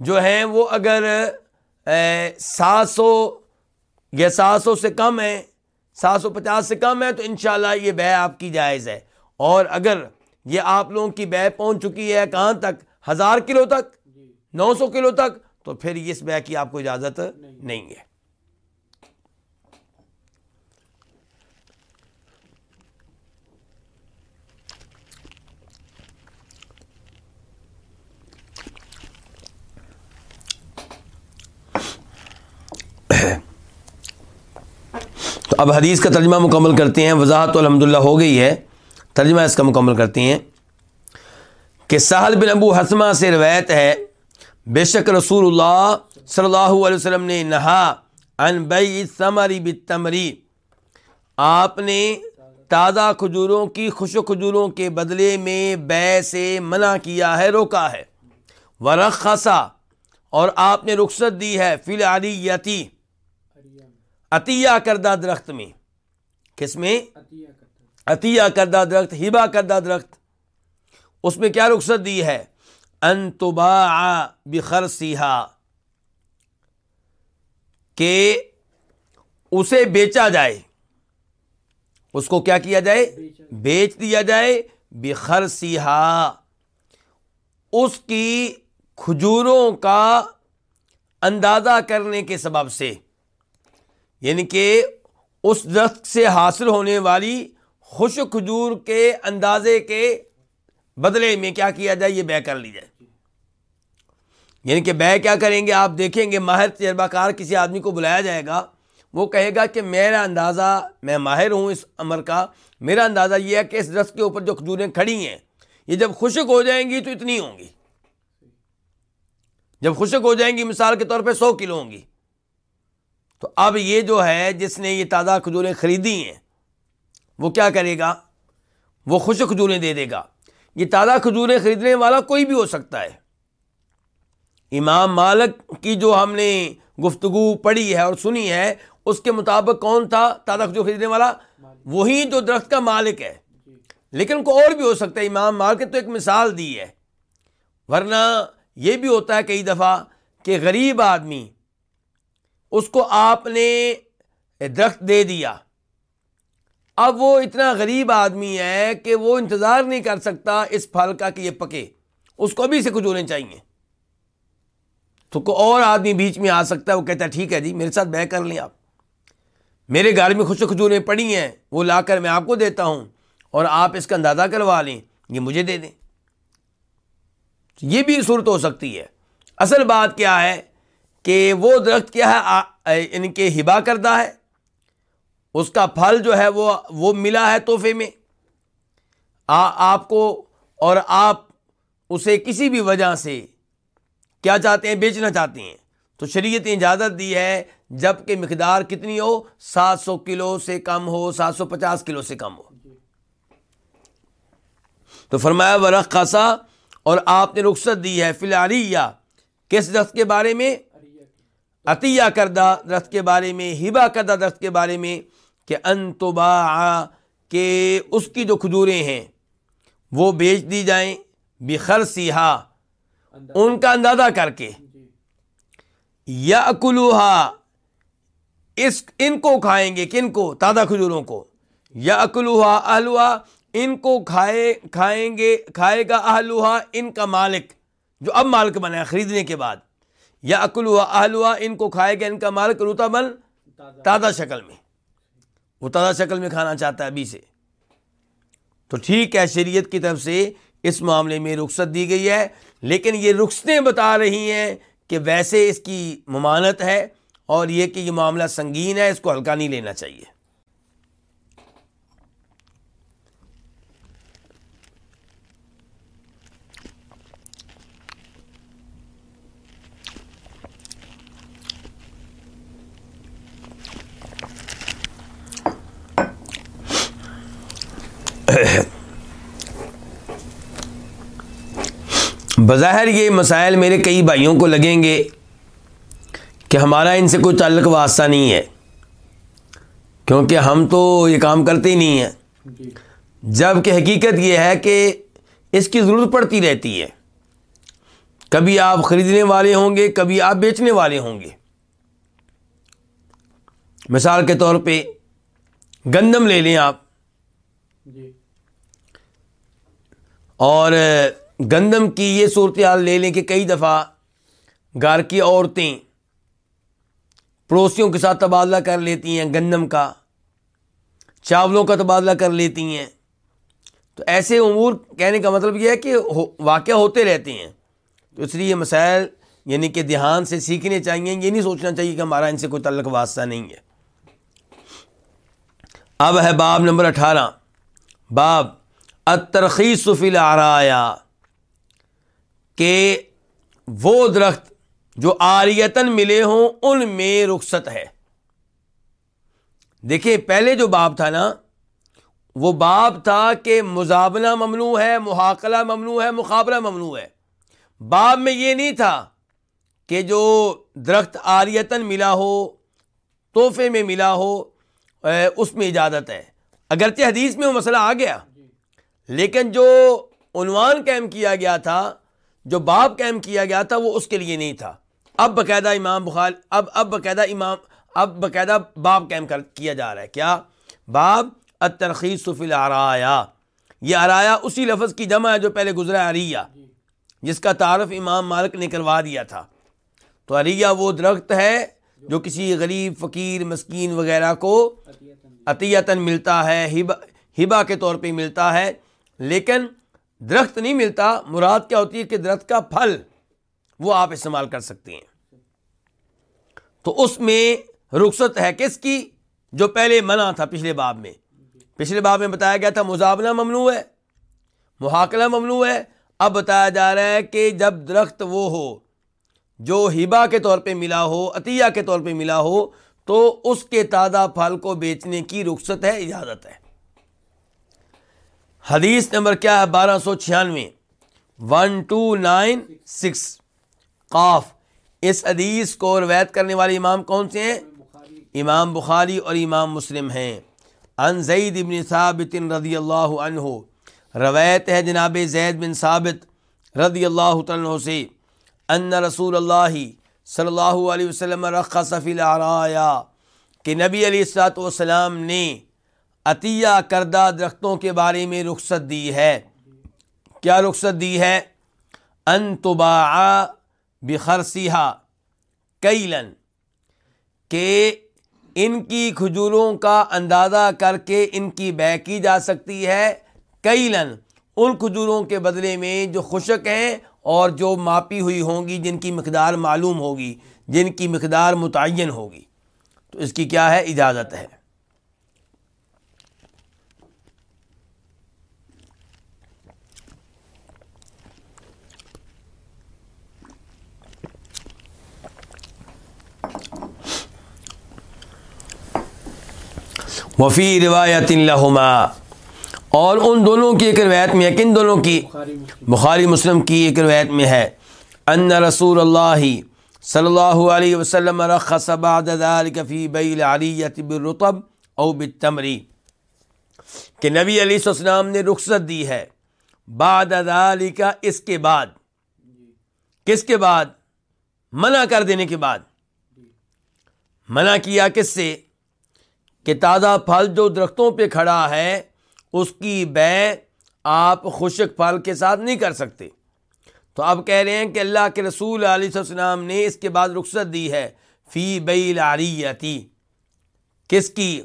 جو ہیں وہ اگر سات سو یہ سات سو سے کم ہے سات سو پچاس سے کم ہے تو انشاءاللہ یہ بے آپ کی جائز ہے۔ اور اگر یہ آپ لوگوں کی بے پہنچ چکی ہے کہاں تک؟ ہزار کلو تک۔ نو سو کلو تک، تو پھر اس بے کی آپ کو اجازت نہیں ہے۔ تو اب حدیث کا ترجمہ مکمل کرتے ہیں۔ وضاحت تو الحمد للہ ہو گئی ہے۔ ترجمہ اس کا مکمل کرتے ہیں کہ سہل بن ابو حسمہ سے روایت ہے بے شک رسول اللہ صلی اللہ علیہ وسلم نے نہا ان بئی ثمری بتمری آپ نے تازہ کھجوروں کی خوش کھجوروں کے بدلے میں بے سے منع کیا ہے، روکا ہے۔ ورخصا اور آپ نے رخصت دی ہے فی العلیتی عطیہ کردہ درخت میں۔ کس میں؟ عطیہ کردہ درخت ہبا کردہ درخت۔ اس میں کیا رخصت دی ہے؟ انتبا بخر سیاح کہ اسے بیچا جائے۔ اس کو کیا کیا جائے؟ بیچ دیا جائے بخر سیاح اس کی کھجوروں کا اندازہ کرنے کے سبب سے یعنی کہ اس درخت سے حاصل ہونے والی خوش کھجور کے اندازے کے بدلے میں کیا کیا جائے، یہ بے کر لی جائے۔ یعنی کہ بے کیا کریں گے؟ آپ دیکھیں گے ماہر تجربہ کار کسی آدمی کو بلایا جائے گا، وہ کہے گا کہ میرا اندازہ، میں ماہر ہوں اس عمر کا، میرا اندازہ یہ ہے کہ اس درخت کے اوپر جو کھجوریں کھڑی ہیں، یہ جب خشک ہو جائیں گی تو اتنی ہوں گی۔ جب خشک ہو جائیں گی، مثال کے طور پہ سو کلو ہوں گی۔ تو اب یہ جو ہے، جس نے یہ تازہ کھجوریں خریدی ہیں، وہ کیا کرے گا؟ وہ خوش کھجوریں دے دے گا۔ یہ تازہ کھجوریں خریدنے والا کوئی بھی ہو سکتا ہے۔ امام مالک کی جو ہم نے گفتگو پڑھی ہے اور سنی ہے، اس کے مطابق کون تھا تازہ کھجور خریدنے والا؟ وہی جو درخت کا مالک ہے۔ لیکن کو اور بھی ہو سکتا ہے۔ امام مالک تو ایک مثال دی ہے۔ ورنہ یہ بھی ہوتا ہے کئی دفعہ کہ غریب آدمی اس کو آپ نے درخت دے دیا۔ اب وہ اتنا غریب آدمی ہے کہ وہ انتظار نہیں کر سکتا اس پھل کا کہ یہ پکے۔ اس کو ابھی سے کھجوریں چاہیے۔ تو کوئی اور آدمی بیچ میں آ سکتا ہے، وہ کہتا ہے، ٹھیک ہے جی میرے ساتھ بہ کر لیں آپ۔ میرے گھر میں خوش کھجوریں پڑی ہیں، وہ لا کر میں آپ کو دیتا ہوں، اور آپ اس کا اندازہ کروا لیں، یہ مجھے دے دیں۔ یہ بھی صورت ہو سکتی ہے۔ اصل بات کیا ہے کہ وہ درخت کیا ہے ان کے ہبا کردہ ہے۔ اس کا پھل جو ہے، وہ وہ ملا ہے تحفے میں۔ آپ کو اور آپ اسے کسی بھی وجہ سے کیا چاہتے ہیں، بیچنا چاہتے ہیں۔ تو شریعت نے اجازت دی ہے، جبکہ مقدار کتنی ہو؟ سات سو کلو سے کم ہو، سات سو پچاس کلو سے کم ہو۔ تو فرمایا ورق خاصا اور آپ نے رخصت دی ہے فی الحال کس درخت کے بارے میں؟ عطیہ کردہ درخت کے بارے میں ہبا کردہ درخت کے بارے میں، کہ انتبا کہ اس کی جو کھجوریں ہیں، وہ بیچ دی جائیں بخر سیاح ان کا اندازہ کر کے۔ یا اکلوہا اس ان کو کھائیں گے کن کو؟ تازہ کھجوروں کو۔ یا اکلوہا اہلوہا ان کو کھائے کھائیں گے کھائے گا اہلوہا ان کا مالک جو اب مالک بنا ہے خریدنے کے بعد۔ یا اکلوہا اہلوہا ان کو کھائے گا ان کا مالک روتا بن تازہ شکل میں۔ وہ تازہ شکل میں کھانا چاہتا ہے ابھی سے۔ تو ٹھیک ہے شریعت کی طرف سے اس معاملے میں رخصت دی گئی ہے۔ لیکن یہ رخصتیں بتا رہی ہیں کہ ویسے اس کی ممانت ہے اور یہ کہ یہ معاملہ سنگین ہے، اس کو ہلکا نہیں لینا چاہیے۔ بظاہر یہ مسائل میرے کئی بھائیوں کو لگیں گے کہ ہمارا ان سے کوئی تعلق واسطہ نہیں ہے کیونکہ ہم تو یہ کام کرتے ہی نہیں ہیں۔ جبکہ حقیقت یہ ہے کہ اس کی ضرورت پڑتی رہتی ہے کبھی آپ خریدنے والے ہوں گے کبھی آپ بیچنے والے ہوں گے مثال کے طور پہ گندم لے لیں آپ جی۔ اور گندم کی یہ صورتحال لے لیں کہ کئی دفعہ گھر کی عورتیں پڑوسیوں کے ساتھ تبادلہ کر لیتی ہیں گندم کا، چاولوں کا تبادلہ کر لیتی ہیں۔ تو ایسے امور کہنے کا مطلب یہ ہے کہ واقع ہوتے رہتے ہیں۔ تو اس لیے یہ مسائل یعنی کہ دھیان سے سیکھنے چاہیے، یہ نہیں سوچنا چاہیے کہ ہمارا ان سے کوئی تعلق واسطہ نہیں ہے۔ اب ہے باب نمبر اٹھارہ۔ باب اترخیص فی الرایا کہ وہ درخت جو آریتن ملے ہوں، ان میں رخصت ہے۔ دیکھیں، پہلے جو باب تھا نا، وہ باب تھا کہ مزابنہ ممنوع ہے، محاقلہ ممنوع ہے، مقابلہ ممنوع ہے۔ باب میں یہ نہیں تھا کہ جو درخت آریتن ملا ہو، تحفے میں ملا ہو اس میں اجازت ہے۔ اگرچہ حدیث میں وہ مسئلہ آ گیا، لیکن جو عنوان قائم کیا گیا تھا جو باب قائم کیا گیا تھا وہ اس کے لیے نہیں تھا۔ اب باقاعدہ امام بخار اب اب باقاعدہ امام، اب باقاعدہ باب قائم کر، کیا جا رہا ہے۔ کیا؟ باب اترخی سفل آرایا یہ آرایا اسی لفظ کی جمع ہے جو پہلے گزرا اریہ جس کا تعارف امام مالک نے کروا دیا تھا۔ تو اریہ وہ درخت ہے جو کسی غریب، فقیر، مسکین وغیرہ کو عطیتاً ملتا ہے ہبا کے طور پہ ملتا ہے۔ لیکن درخت نہیں ملتا، مراد کیا ہوتی ہے کہ درخت کا پھل وہ آپ استعمال کر سکتے ہیں۔ تو اس میں رخصت ہے کس کی؟ جو پہلے منع تھا پچھلے باب میں۔ پچھلے باب میں بتایا گیا تھا مزابلہ ممنوع ہے، محاکلہ ممنوع ہے۔ اب بتایا جا رہا ہے کہ جب درخت وہ ہو، جو ہبا کے طور پہ ملا ہو، عطیہ کے طور پہ ملا ہو، تو اس کے تازہ پھل کو بیچنے کی رخصت ہے، اجازت ہے۔ حدیث نمبر کیا ہے؟ بارہ سو چھیانوے۔ ون ٹو نائن سکس قاف۔ اس حدیث کو روایت کرنے والے امام کون سے ہیں؟ امام بخاری اور امام مسلم ہیں۔ ان زید بن ثابت رضی اللہ عنہ۔ روایت ہے جناب زید بن ثابت رضی اللہ عنہ سے۔ ان رسول اللہ صلی اللہ علیہ وسلم رخ صفی الرایا کہ نبی علیہ السلاۃ والسلام نے عطیہ کردہ درختوں کے بارے میں رخصت دی ہے۔ کیا رخصت دی ہے؟ ان انتبا بخرسیہ کیلن، کہ ان کی کھجوروں کا اندازہ کر کے ان کی بے کی جا سکتی ہے۔ کیلن، ان کھجوروں کے بدلے میں جو خشک ہیں اور جو ماپی ہوئی ہوں گی، جن کی مقدار معلوم ہوگی، جن کی مقدار متعین ہوگی۔ تو اس کی کیا ہے؟ اجازت ہے۔ وفی روایت لہما۔ اور ان دونوں کی ایک روایت میں ہے۔ کن دونوں کی؟ بخاری مسلم کی ایک روایت میں ہے۔ ان رسول اللہ صلی اللہ علیہ وسلم رخص بعد ذلك في بیل علیت بالرطب او بالتمری کہ نبی علیہ السلام نے رخصت دی ہے۔ بعد ذلك اس کے بعد۔ کس کے بعد؟ منع کر دینے کے بعد۔ منع کیا کس سے؟ کہ تازہ پھل جو درختوں پہ کھڑا ہے، اس کی بے آپ خشک پھل کے ساتھ نہیں کر سکتے۔ تو اب کہہ رہے ہیں کہ اللہ کے رسول علیہ السلام نے اس کے بعد رخصت دی ہے، فی بئی لاریتی کس کی؟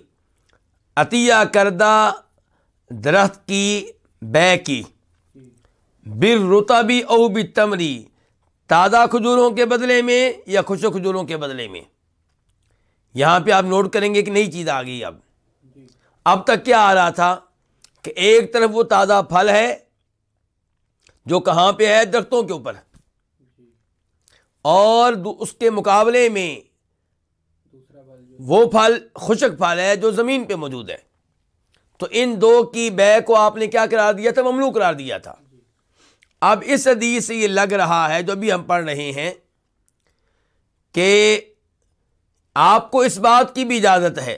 عطیہ کردہ درخت کی بے کی۔ بر رتبی او بھی تمری تازہ کھجوروں کے بدلے میں یا خوش کھجوروں کے بدلے میں؟ یہاں پہ آپ نوٹ کریں گے کہ نئی چیز آ گئی اب۔ اب تک کیا آ رہا تھا کہ ایک طرف وہ تازہ پھل ہے جو کہاں پہ ہے؟ درختوں کے اوپر۔ اور اس کے مقابلے میں وہ پھل خشک پھل ہے جو زمین پہ موجود ہے۔ تو ان دو کی بے کو آپ نے کیا قرار دیا تھا؟ مملو قرار دیا تھا۔ اب اس حدیث سے یہ لگ رہا ہے جو بھی ہم پڑھ رہے ہیں کہ آپ کو اس بات کی بھی اجازت ہے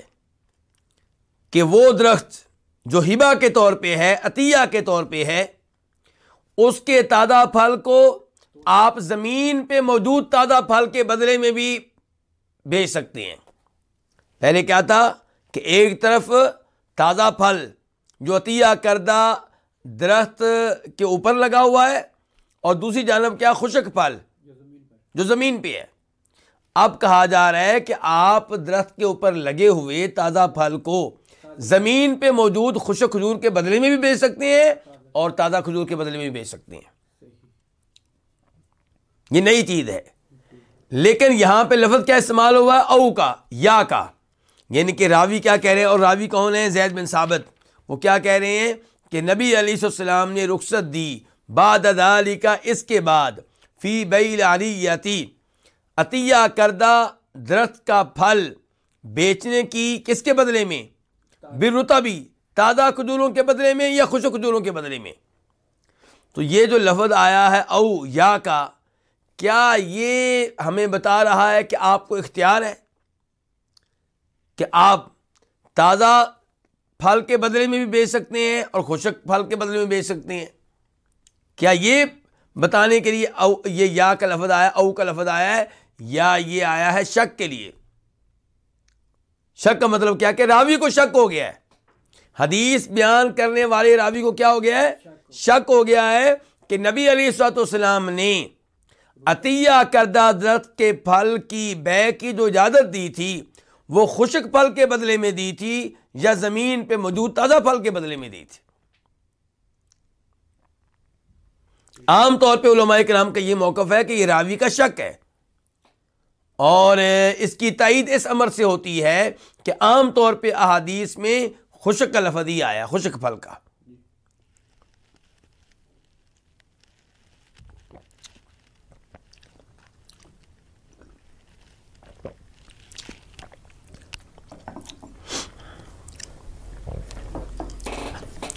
کہ وہ درخت جو ہبا کے طور پہ ہے، عطیہ کے طور پہ ہے، اس کے تازہ پھل کو آپ زمین پہ موجود تازہ پھل کے بدلے میں بھی بیچ سکتے ہیں۔ پہلے کیا تھا کہ ایک طرف تازہ پھل جو عطیہ کردہ درخت کے اوپر لگا ہوا ہے اور دوسری جانب کیا؟ خشک پھل جو زمین پہ ہے۔ اب کہا جا رہا ہے کہ آپ درخت کے اوپر لگے ہوئے تازہ پھل کو زمین پہ موجود خوشک کھجور کے بدلے میں بھی بیچ سکتے ہیں اور تازہ کھجور کے بدلے میں بھی بیچ سکتے ہیں۔ یہ نئی چیز ہے۔ لیکن یہاں پہ لفظ کیا استعمال ہوا؟ ہے او کا، یا کا۔ یعنی کہ راوی کیا کہہ رہے ہیں اور راوی کون ہیں؟ زید بن ثابت۔ وہ کیا کہہ رہے ہیں کہ نبی علیہ السلام نے رخصت دی باد علی کا اس کے بعد، فی بیل علی عطیہ کردہ درخت کا پھل بیچنے کی کس کے بدلے میں؟ برتا بھی تازہ کھجوروں کے بدلے میں یا خوش کھجوروں کے بدلے میں؟ تو یہ جو لفظ آیا ہے او، یا کا، کیا یہ ہمیں بتا رہا ہے کہ آپ کو اختیار ہے؟ کہ آپ تازہ پھل کے بدلے میں بھی بیچ سکتے ہیں اور خوشک پھل کے بدلے میں بیچ سکتے ہیں۔ کیا یہ بتانے کے لیے او، یہ یا کا لفظ آیا او کا لفظ آیا ہے یا یہ آیا ہے شک کے لیے۔ شک کا مطلب کیا کہ راوی کو شک ہو گیا ہے۔ حدیث بیان کرنے والے راوی کو کیا ہو گیا ہے؟ شک ہو گیا ہے کہ نبی علی سات والسلام نے عطیہ کردہ درخت کے پھل کی بے کی جو اجازت دی تھی، وہ خشک پھل کے بدلے میں دی تھی یا زمین پہ موجود تازہ پھل کے بدلے میں دی تھی۔ عام طور پہ علماء کرام کا یہ موقف ہے کہ یہ راوی کا شک ہے۔ اور اس کی تائید اس امر سے ہوتی ہے کہ عام طور پہ احادیث میں خشک کا لفظ ہی آیا، خشک پھل کا۔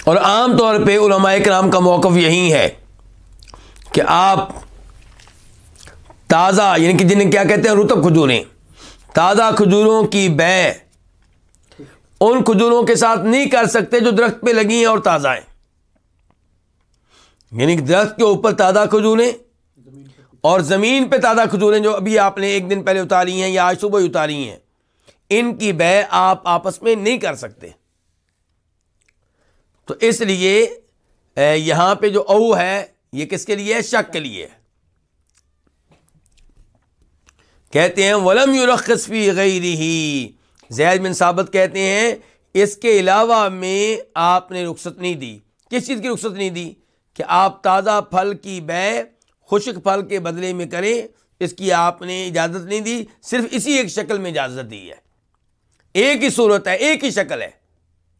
اور عام طور پہ علماء کرام کا موقف یہی ہے کہ آپ تازہ یعنی کہ جنہیں کیا کہتے ہیں، رتب کھجوریں۔ تازہ کھجوروں کی بے ان کھجوروں کے ساتھ نہیں کر سکتے جو درخت پہ لگی ہیں اور تازہ ہیں۔ یعنی کہ درخت کے اوپر تازہ کھجوریں اور زمین پہ تازہ کھجوریں جو ابھی آپ نے ایک دن پہلے اتاری ہیں یا آج صبح اتاری ہیں، ان کی بے آپ آپس میں نہیں کر سکتے۔ تو اس لیے یہاں پہ جو او ہے، یہ کس کے لیے ہے؟ شک کے لیے کہتے ہیں، ولم یورخصفی غیر ہی زید بن ثابت کہتے ہیں، اس کے علاوہ میں آپ نے رخصت نہیں دی. کس چیز کی رخصت نہیں دی؟ کہ آپ تازہ پھل کی بے خشک پھل کے بدلے میں کریں، اس کی آپ نے اجازت نہیں دی، صرف اسی ایک شکل میں اجازت دی ہے۔ ایک ہی صورت ہے، ایک ہی شکل ہے۔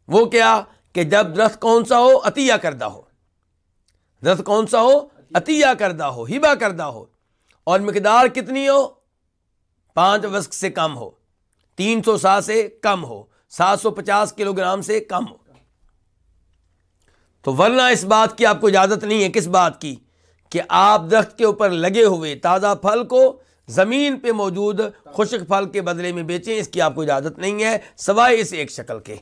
وہ کیا؟ کہ جب درخت کون سا ہو، عطیہ کردہ ہو۔ درخت کون سا ہو؟ عطیہ کردہ ہو ہبا کردہ ہو۔ اور مقدار کتنی ہو؟ پانچ وسق سے کم ہو، تین سو سا سے کم ہو، سات سو پچاس کلو گرام سے کم ہو۔ تو ورنہ اس بات کی آپ کو اجازت نہیں ہے، کس بات کی؟ کہ آپ درخت کے اوپر لگے ہوئے تازہ پھل کو زمین پہ موجود خشک پھل کے بدلے میں بیچیں، اس کی آپ کو اجازت نہیں ہے، سوائے اس ایک شکل کے۔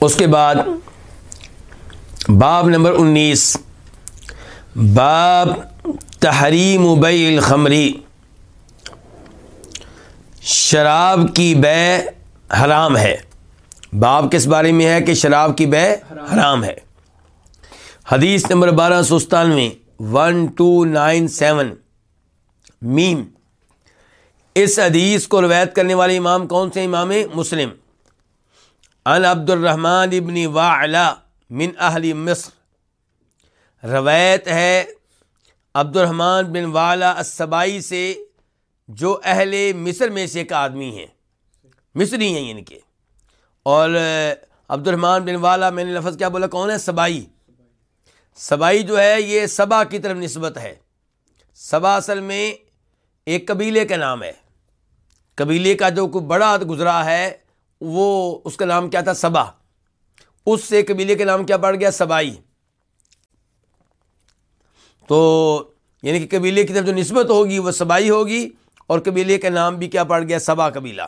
اس کے بعد باب نمبر انیس، باب تحریم بی الخمری شراب کی بے حرام ہے۔ باب کس بارے میں ہے کہ شراب کی بے حرام ہے؟ حدیث نمبر بارہ سو ستانوے، ون ٹو نائن سیون۔ میم، اس حدیث کو روایت کرنے والے امام کون سے امام مسلم؟ ان عبد الرحمن ابن وعلا من اہل مصر۔ روایت ہے عبد الرحمن بن والا السبائی سے جو اہل مصر میں سے ایک آدمی ہیں۔ مصری ہیں یعنی ان کے اور عبد الرحمن بن والا میں نے لفظ کیا بولا؟ کون ہے؟ سبائی۔ سبائی جو ہے، یہ سبا کی طرف نسبت ہے۔ سبا اصل میں ایک قبیلے کا نام ہے۔ قبیلے کا جو کوئی بڑا گزرا ہے وہ اس کا نام کیا تھا؟ سبا۔ اس سے قبیلے کے نام کیا پڑ گیا؟ سبائی۔ تو یعنی کہ قبیلے کی طرف جو نسبت ہوگی وہ سبائی ہوگی اور قبیلے کا نام بھی کیا پڑ گیا؟ سبا قبیلہ۔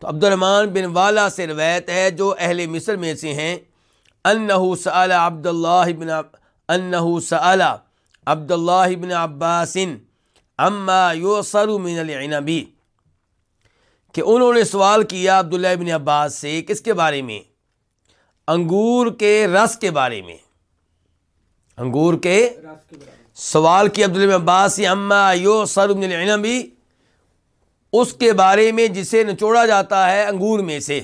تو عبد الرحمٰن بن والا سے روایت ہے، جو اہل مصر میں سے ہیں۔ انہ کہ انہوں نے سوال کیا عبداللہ ابن عباس سے کس کے بارے میں؟ انگور کے رس کے بارے میں۔ انگور کے سوال کیا عبداللہ ابن عباس سے، اما یو سر بھی اس کے بارے میں جسے نچوڑا جاتا ہے انگور میں سے۔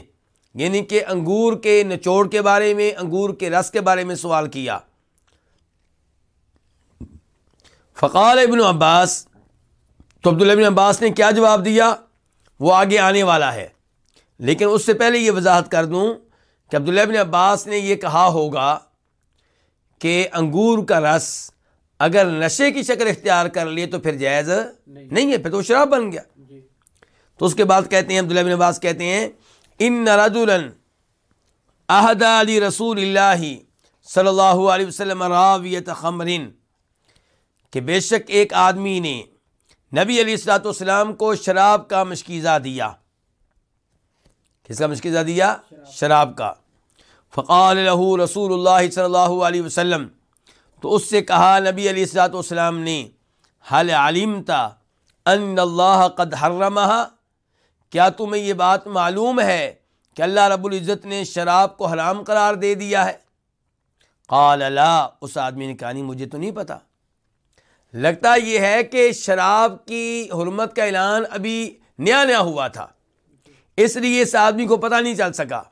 یعنی کہ انگور کے نچوڑ کے بارے میں، انگور کے رس کے بارے میں سوال کیا۔ فقال ابن عباس، تو عبداللہ ابن عباس نے کیا جواب دیا؟ وہ آگے آنے والا ہے۔ لیکن اس سے پہلے یہ وضاحت کر دوں کہ عبداللہ ابن عباس نے یہ کہا ہوگا کہ انگور کا رس اگر نشے کی شکل اختیار کر لیے تو پھر جائز نہیں۔ ہے پھر تو شراب بن گیا۔ جی۔ تو اس کے بعد کہتے ہیں عبداللہ ابن عباس کہتے ہیں ان عہد علی رسول اللہ صلی اللہ علیہ وسلم راویت خمرن کہ بے شک ایک آدمی نے نبی علی السلاۃ والسلام کو شراب کا مشکیزہ دیا۔ کس کا مشکیزہ دیا؟ شراب کا۔ فقال له رسول اللہ صلی اللہ علیہ وسلم، تو اس سے کہا نبی علی السلاۃ والسلام نے حل علمتا ان اللہ قد حرمہ کیا تمہیں یہ بات معلوم ہے کہ اللہ رب العزت نے شراب کو حرام قرار دے دیا ہے؟ قال، لا. اس آدمی نے کہا، نہیں، مجھے تو نہیں پتا۔ لگتا یہ ہے کہ شراب کی حرمت کا اعلان ابھی نیا نیا ہوا تھا۔ اس لیے اس آدمی کو پتہ نہیں چل سکا۔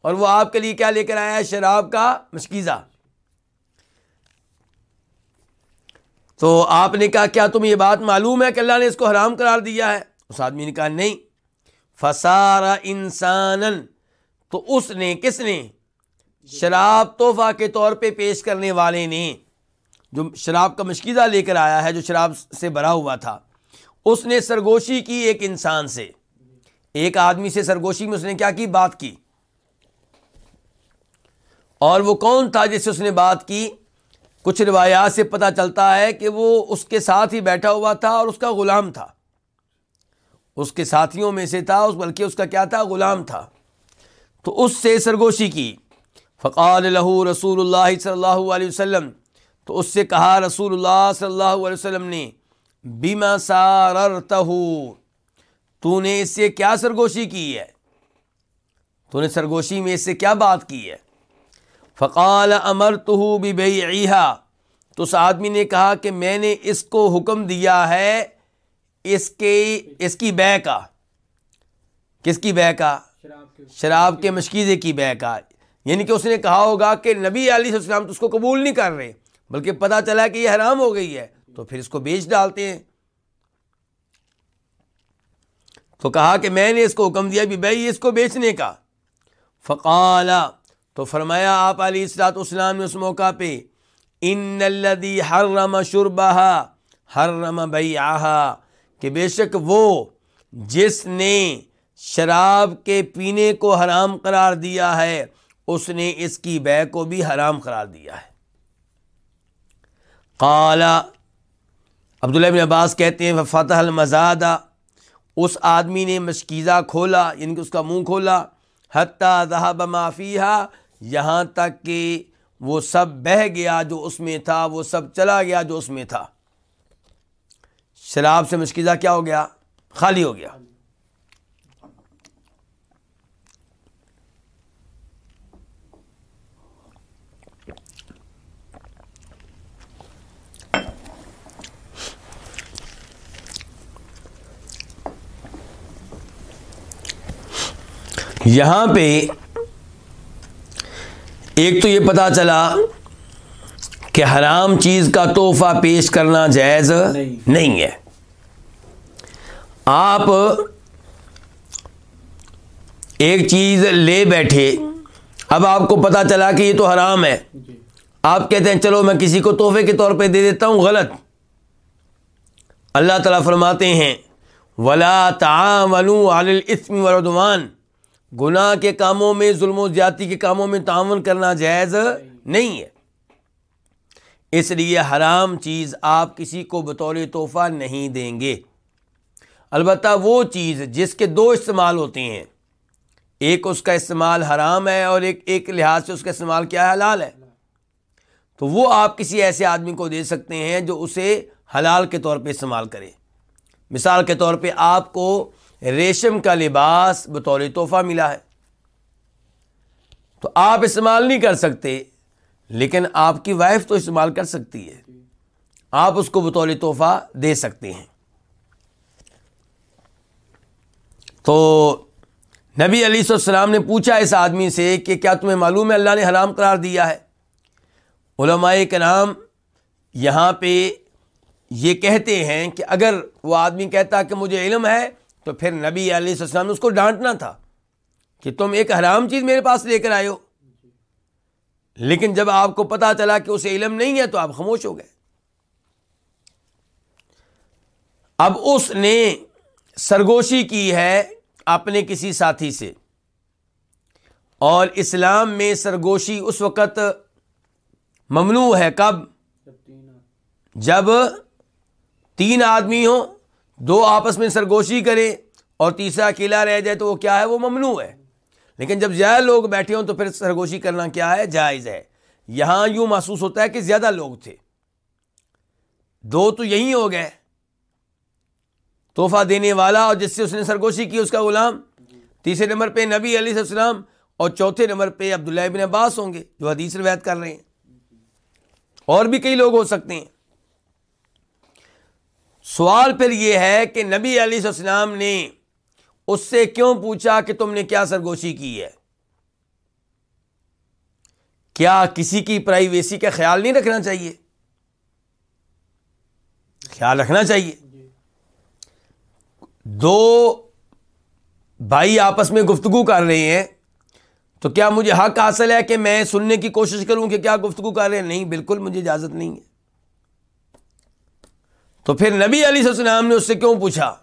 اور وہ آپ کے لیے کیا لے کر آیا ہے؟ شراب کا مشکیزہ۔ تو آپ نے کہا، کیا تم یہ بات معلوم ہے کہ اللہ نے اس کو حرام قرار دیا ہے؟ اس آدمی نے کہا، نہیں۔ فسارا انسان تو اس نے، کس نے؟ شراب تحفہ کے طور پہ پیش کرنے والے نے۔ جو شراب کا مشکیزہ لے کر آیا ہے، جو شراب سے بھرا ہوا تھا، اس نے سرگوشی کی ایک انسان سے۔ ایک آدمی سے سرگوشی میں اس نے کیا کی؟ بات کی۔ اور وہ کون تھا جس سے اس نے بات کی؟ کچھ روایات سے پتہ چلتا ہے کہ وہ اس کے ساتھ ہی بیٹھا ہوا تھا اور اس کا غلام تھا۔ اس کے ساتھیوں میں سے تھا بلکہ اس کا کیا تھا؟ غلام تھا۔ تو اس سے سرگوشی کی۔ فقال لہو رسول اللہ صلی اللہ علیہ وسلم تو اس سے کہا رسول اللہ صلی اللہ علیہ وسلم نے بیما سار تو نے اس سے کیا سرگوشی کی ہے؟ تو نے سرگوشی میں اس سے کیا بات کی ہے؟ فقال امر تو بھی تو اس آدمی نے کہا کہ میں نے اس کو حکم دیا ہے اس کے، اس کی بے کا۔ کس کی بے کا؟ شراب کے مشکیزے کی بے کا۔ یعنی کہ اس نے کہا ہوگا کہ نبی علیہ السلام تو اس کو قبول نہیں کر رہے۔ بلکہ پتا چلا کہ یہ حرام ہو گئی ہے، تو پھر اس کو بیچ ڈالتے ہیں۔ تو کہا کہ میں نے اس کو حکم دیا بھی بھائی اس کو بیچنے کا۔ فقالا، تو فرمایا آپ علی السلاط اسلام نے اس موقع پہ، ان الدی ہر رم شربہ ہر رم آہا کہ بے شک وہ جس نے شراب کے پینے کو حرام قرار دیا ہے، اس نے اس کی بے کو بھی حرام قرار دیا ہے۔ قالا عبداللہ بن عباس کہتے ہیں فتح المزادہ اس آدمی نے مشکیزہ کھولا یعنی کہ اس کا منہ کھولا حتیٰ ذہب معافیہ یہاں تک کہ وہ سب بہہ گیا جو اس میں تھا، وہ سب چلا گیا جو اس میں تھا۔ شراب سے مشکیزہ کیا ہو گیا؟ خالی ہو گیا۔ یہاں پہ ایک تو یہ پتا چلا کہ حرام چیز کا تحفہ پیش کرنا جائز نہیں۔ ہے۔ آپ ایک چیز لے بیٹھے۔ اب آپ کو پتا چلا کہ یہ تو حرام ہے۔ آپ کہتے ہیں چلو میں کسی کو تحفے کے طور پہ دے دیتا ہوں غلط۔ اللہ تعالیٰ فرماتے ہیں ولا تعاون عالم وردمان گناہ کے کاموں میں، ظلم و زیادتی کے کاموں میں تعاون کرنا جائز نہیں ہے۔ اس لیے حرام چیز آپ کسی کو بطور تحفہ نہیں دیں گے۔ البتہ وہ چیز جس کے دو استعمال ہوتے ہیں۔ ایک اس کا استعمال حرام ہے اور ایک ایک لحاظ سے اس کا استعمال کیا ہے حلال ہے۔ تو وہ آپ کسی ایسے آدمی کو دے سکتے ہیں جو اسے حلال کے طور پہ استعمال کرے۔ مثال کے طور پہ آپ کو ریشم کا لباس بطور تحفہ ملا ہے۔ تو آپ استعمال نہیں کر سکتے، لیکن آپ کی وائف تو استعمال کر سکتی ہے۔ آپ اس کو بطور تحفہ دے سکتے ہیں۔ تو نبی علیہ السلام نے پوچھا اس آدمی سے کہ کیا تمہیں معلوم ہے اللہ نے حرام قرار دیا ہے؟ علماء کرام یہاں پہ یہ کہتے ہیں کہ اگر وہ آدمی کہتا کہ مجھے علم ہے تو پھر نبی علیہ السلام نے اس کو ڈانٹنا تھا کہ تم ایک حرام چیز میرے پاس لے کر آئے ہو۔ لیکن جب آپ کو پتا چلا کہ اسے علم نہیں ہے تو آپ خاموش ہو گئے۔ اب اس نے سرگوشی کی ہے اپنے کسی ساتھی سے۔ اور اسلام میں سرگوشی اس وقت ممنوع ہے۔ کب؟ جب تین آدمی ہوں۔ دو آپس میں سرگوشی کرے اور تیسرا اکیلا رہ جائے تو وہ کیا ہے؟ وہ ممنوع ہے۔ لیکن جب زیادہ لوگ بیٹھے ہوں تو پھر سرگوشی کرنا کیا ہے؟ جائز ہے۔ یہاں یوں محسوس ہوتا ہے کہ زیادہ لوگ تھے۔ دو تو یہی ہو گئے۔ تحفہ دینے والا اور جس سے اس نے سرگوشی کی اس کا غلام۔ تیسرے نمبر پہ نبی علیہ السلام اور چوتھے نمبر پہ عبداللہ ابن عباس ہوں گے جو حدیث روایت کر رہے ہیں۔ اور بھی کئی لوگ ہو سکتے ہیں۔ سوال پھر یہ ہے کہ نبی علیہ السلام نے اس سے کیوں پوچھا کہ تم نے کیا سرگوشی کی ہے؟ کیا کسی کی پرائیویسی کا خیال نہیں رکھنا چاہیے؟ خیال رکھنا چاہیے۔ دو بھائی آپس میں گفتگو کر رہے ہیں، تو کیا مجھے حق حاصل ہے کہ میں سننے کی کوشش کروں کہ کیا گفتگو کر رہے ہیں؟ نہیں، بالکل مجھے اجازت نہیں ہے۔ تو پھر نبی علیہ السلام نے اس سے کیوں پوچھا؟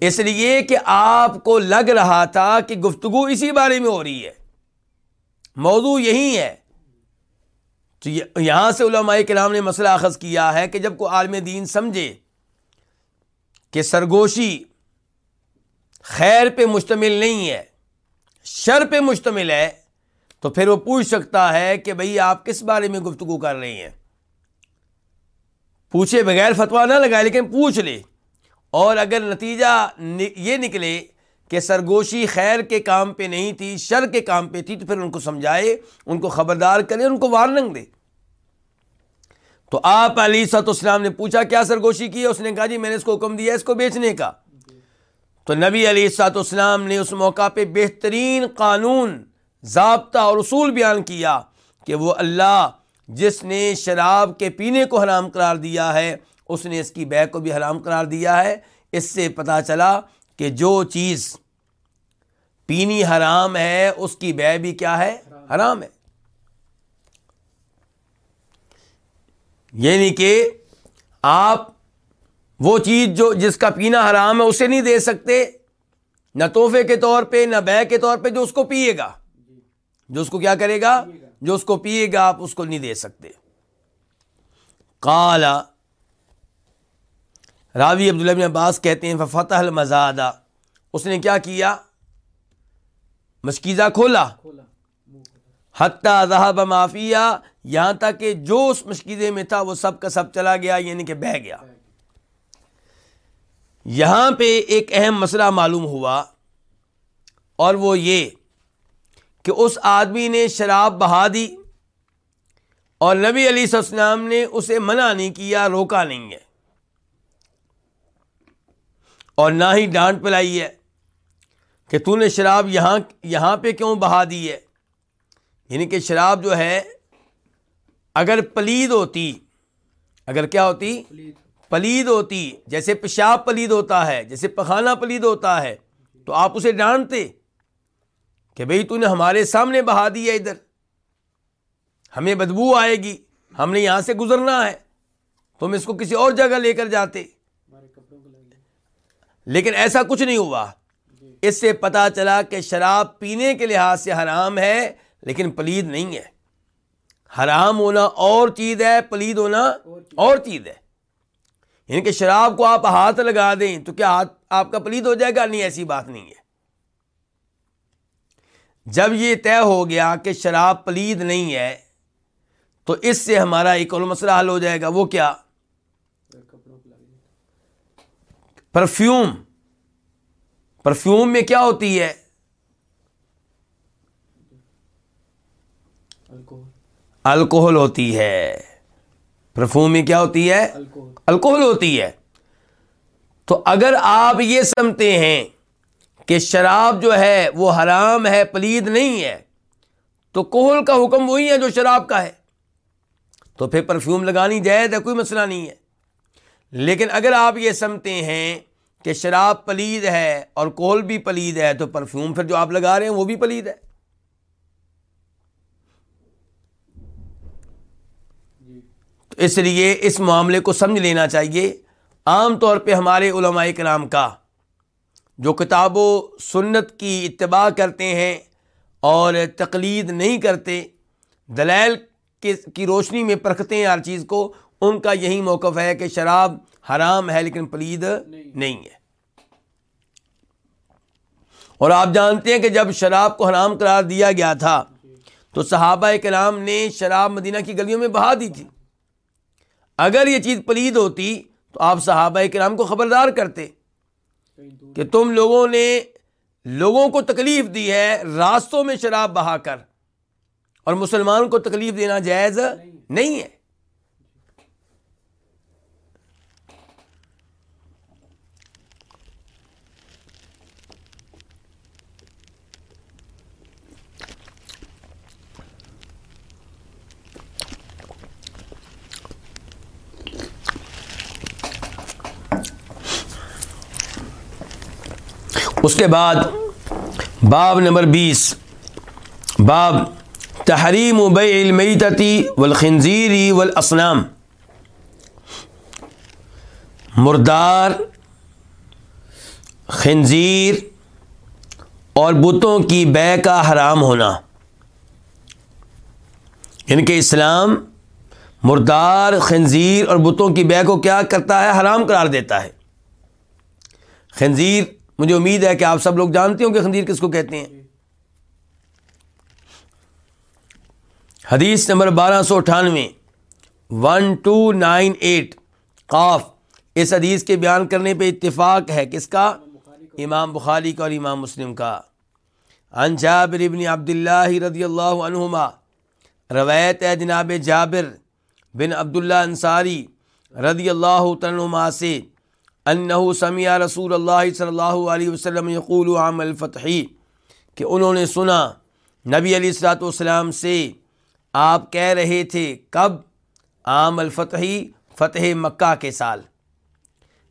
اس لیے کہ آپ کو لگ رہا تھا کہ گفتگو اسی بارے میں ہو رہی ہے۔ موضوع یہی ہے۔ تو یہاں سے علماء کرام نے مسئلہ اخذ کیا ہے کہ جب کوئی عالم دین سمجھے کہ سرگوشی خیر پہ مشتمل نہیں ہے، شر پہ مشتمل ہے، تو پھر وہ پوچھ سکتا ہے کہ بھئی آپ کس بارے میں گفتگو کر رہے ہیں؟ پوچھے بغیر فتوا نہ لگائے لیکن پوچھ لے۔ اور اگر نتیجہ یہ نکلے کہ سرگوشی خیر کے کام پہ نہیں تھی، شر کے کام پہ تھی، تو پھر ان کو سمجھائے، ان کو خبردار کرے، ان کو وارننگ دے۔ تو آپ علی سات اسلام نے پوچھا، کیا سرگوشی کی اس نے کہا جی میں نے اس کو حکم دیا اس کو بیچنے کا۔ تو نبی علی سات اسلام نے اس موقع پہ بہترین قانون، ضابطہ اور اصول بیان کیا کہ وہ اللہ جس نے شراب کے پینے کو حرام قرار دیا ہے، اس نے اس کی بے کو بھی حرام قرار دیا ہے۔ اس سے پتہ چلا کہ جو چیز پینی حرام ہے، اس کی بے بھی کیا ہے؟ حرام ہے۔ یعنی کہ آپ وہ چیز جو جس کا پینا حرام ہے، اسے نہیں دے سکتے۔ نہ تحفے کے طور پہ، نہ بے کے طور پہ جو اس کو پیے گا۔ جو اس کو کیا کرے گا؟ جو اس کو پیے گا، آپ اس کو نہیں دے سکتے۔ کالا راوی عبداللہ بن عباس کہتے ہیں فتح المزادہ اس نے کیا کیا؟ مشکیزہ کھولا۔ حتیٰ ذہب معافیہ یہاں تک کہ جو اس مشکیزے میں تھا، وہ سب کا سب چلا گیا یعنی کہ بہ گیا۔ یہاں پہ ایک اہم مسئلہ معلوم ہوا، اور وہ یہ کہ اس آدمی نے شراب بہا دی اور نبی علی السلام نے اسے منع نہیں کیا، روکا نہیں ہے۔ اور نہ ہی ڈانٹ پلائی ہے کہ تو نے شراب یہاں یہاں پہ کیوں بہا دی ہے؟ یعنی کہ شراب جو ہے، اگر پلید ہوتی، اگر کیا ہوتی؟ پلید ہوتی، جیسے پیشاب پلید ہوتا ہے، جیسے پخانہ پلید ہوتا ہے، تو آپ اسے ڈانٹتے۔ کہ بھئی تو نے ہمارے سامنے بہا دی ہے ادھر۔ ہمیں بدبو آئے گی۔ ہم نے یہاں سے گزرنا ہے۔ تم اس کو کسی اور جگہ لے کر جاتے۔ لیکن ایسا کچھ نہیں ہوا۔ اس سے پتا چلا کہ شراب پینے کے لحاظ سے حرام ہے، لیکن پلید نہیں ہے۔ حرام ہونا اور چیز ہے، پلید ہونا اور چیز ہے۔ یعنی کہ شراب کو آپ ہاتھ لگا دیں تو کیا ہاتھ آپ کا پلید ہو جائے گا؟ نہیں، ایسی بات نہیں ہے۔ جب یہ طے ہو گیا کہ شراب پلید نہیں ہے تو اس سے ہمارا ایک اور مسئلہ حل ہو جائے گا۔ وہ کیا؟ پرفیوم۔ پرفیوم میں کیا ہوتی ہے؟ الکوہل ہوتی ہے۔ پرفیوم میں کیا ہوتی ہے؟ الکوہل۔ ہوتی ہے۔ تو اگر آپ یہ سمجھتے ہیں کہ شراب جو ہے وہ حرام ہے، پلید نہیں ہے۔ تو کوہل کا حکم وہی ہے جو شراب کا ہے۔ تو پھر پرفیوم لگانی جائز ہے، کوئی مسئلہ نہیں ہے۔ لیکن اگر آپ یہ سمجھتے ہیں کہ شراب پلید ہے اور کوہل بھی پلید ہے، تو پرفیوم پھر جو آپ لگا رہے ہیں وہ بھی پلید ہے۔ تو اس لیے اس معاملے کو سمجھ لینا چاہیے۔ عام طور پہ ہمارے علماء کرام کا جو کتاب و سنت کی اتباع کرتے ہیں اور تقلید نہیں کرتے دلیل کی روشنی میں پرکھتے ہیں ہر چیز کو، ان کا یہی موقف ہے کہ شراب حرام ہے لیکن پلید نہیں ہے۔ اور آپ جانتے ہیں کہ جب شراب کو حرام قرار دیا گیا تھا، تو صحابہ کلام نے شراب مدینہ کی گلیوں میں بہا دی تھی۔ اگر یہ چیز پلید ہوتی تو آپ صحابہ کرام کو خبردار کرتے۔ کہ تم لوگوں نے لوگوں کو تکلیف دی ہے، راستوں میں شراب بہا کر، اور مسلمان کو تکلیف دینا جائز نہیں ہے۔ اس کے بعد باب نمبر بیس، باب تحریم و المیتتی والخنزیری والاسنام۔ مردار، خنزیر اور بتوں کی بے کا حرام ہونا۔ یعنی کہ اسلام مردار، خنزیر اور بتوں کی بے کو کیا کرتا ہے؟ حرام قرار دیتا ہے۔ خنزیر مجھے امید ہے کہ آپ سب لوگ جانتے ہوں کہ خنزیر کس کو کہتے ہیں۔ حدیث نمبر بارہ سو اٹھانوے۔ ون ٹو نائن ایٹ قاف۔ اس حدیث کے بیان کرنے پہ اتفاق ہے۔ کس کا؟ امام بخاری کا اور امام مسلم کا۔ ان جابر ابن عبداللہ رضی اللہ عنہما۔ روایت ہے جناب جابر بن عبداللہ انصاری رضی اللہ عنہما سے۔ انہو سمیع رسول اللہ صلی اللہ علیہ وسلم یقول عام الفتحی کہ انہوں نے سنا، نبی علیہ السلاۃ والسلام سے آپ کہہ رہے تھے، کب؟ عام الفتحی فتح مکہ کے سال۔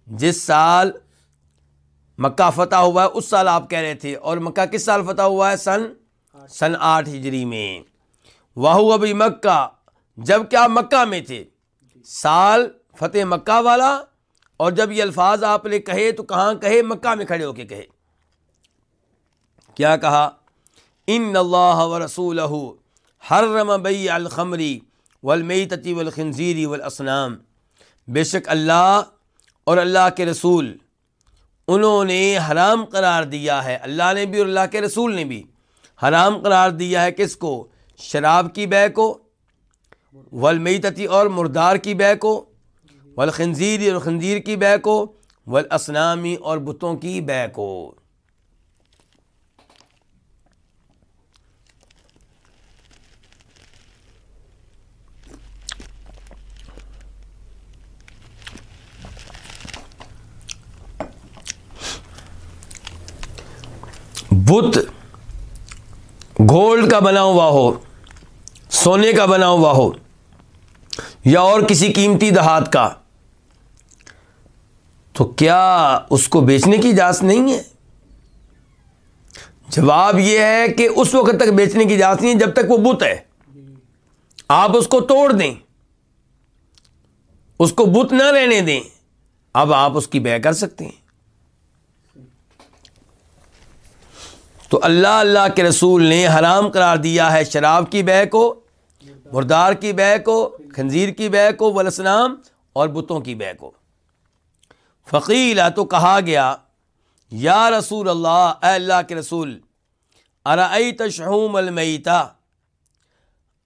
جس سال مکہ فتح ہوا ہے اس سال آپ کہہ رہے تھے۔ اور مکہ کس سال فتح ہوا ہے؟ سن سن آٹھ ہجری میں۔ وہ ابھی مکہ، جب کیا مکہ میں تھے۔ سال فتح مکہ والا اور جب یہ الفاظ آپ نے کہے تو کہاں کہے؟ مکہ میں کھڑے ہو کے کہے۔ کیا کہا؟ ان اللہ و رسول حرم بئی الخمری والمیتتی والخنزیری والاسنام۔ بے شک اللہ اور اللہ کے رسول، انہوں نے حرام قرار دیا ہے۔ اللہ نے بھی اور اللہ کے رسول نے بھی۔ حرام قرار دیا ہے کس کو؟ شراب کی بے کو والمیتتی اور مردار کی بے کو۔ والخنزیر اور خنزیر کی بے کو، والاسنامی اور بتوں کی بے کو۔ بت گولڈ کا بنا ہوا ہو، سونے کا بنا ہوا ہو، یا اور کسی قیمتی دہات کا۔ تو کیا اس کو بیچنے کی اجازت نہیں ہے؟ جواب یہ ہے کہ اس وقت تک بیچنے کی اجازت نہیں ہے جب تک وہ بت ہے۔ آپ اس کو توڑ دیں۔ اس کو بت نہ رہنے دیں۔ اب آپ اس کی بے کر سکتے ہیں۔ تو اللہ اللہ کے رسول نے حرام قرار دیا ہے شراب کی بے کو، مردار کی بے کو، خنزیر کی بے کو ولسنام اور بتوں کی بے کو۔ فقیلا تو کہا گیا، یا رسول اللہ، اے اللہ کے رسول ارائی تشہوم المیتا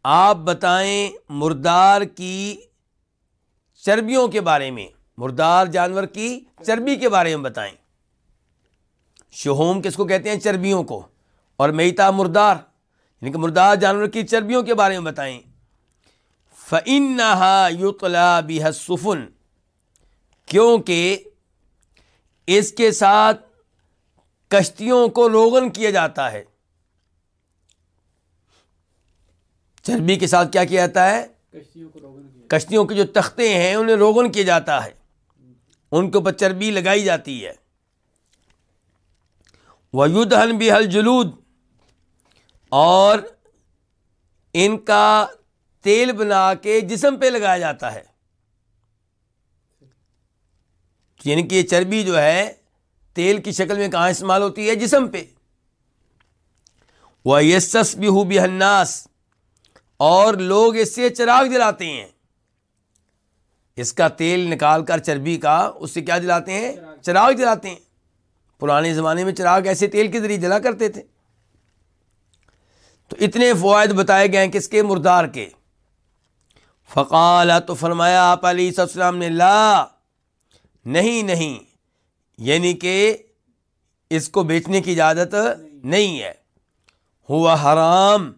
آپ بتائیں مردار کی چربیوں کے بارے میں، مردار جانور کی چربی کے بارے میں بتائیں۔ شہوم کس کو کہتے ہیں؟ چربیوں کو۔ اور میتا مردار یعنی کہ مردار جانور کی چربیوں کے بارے میں بتائیں۔ فن یوتلا سفن کیونکہ اس کے ساتھ کشتیوں کو روغن کیا جاتا ہے۔ چربی کے ساتھ کیا کیا جاتا ہے؟ کشتیوں کے جو تختے ہیں انہیں روغن کیا جاتا ہے۔ ان کے اوپر چربی لگائی جاتی ہے۔ وجود حل بھی حل جلود اور ان کا تیل بنا کے جسم پہ لگایا جاتا ہے۔ یعنی کہ یہ چربی جو ہے، تیل کی شکل میں کہاں استعمال ہوتی ہے؟ جسم پہ۔ وہ یس بھی ہو اور لوگ اس سے چراغ جلاتے ہیں۔ اس کا تیل نکال کر چربی کا، اس سے کیا جلاتے ہیں؟ چراغ جلاتے ہیں۔ پرانے زمانے میں چراغ ایسے تیل کے ذریعے جلا کرتے تھے۔ تو اتنے فوائد بتائے گئے ہیں کس کے؟ مردار کے۔ فقال تو فرمایا، آپ علیہ السلام نے، لا نہیں نہیں۔ یعنی کہ اس کو بیچنے کی اجازت نہیں ہے۔ ہوا حرام۔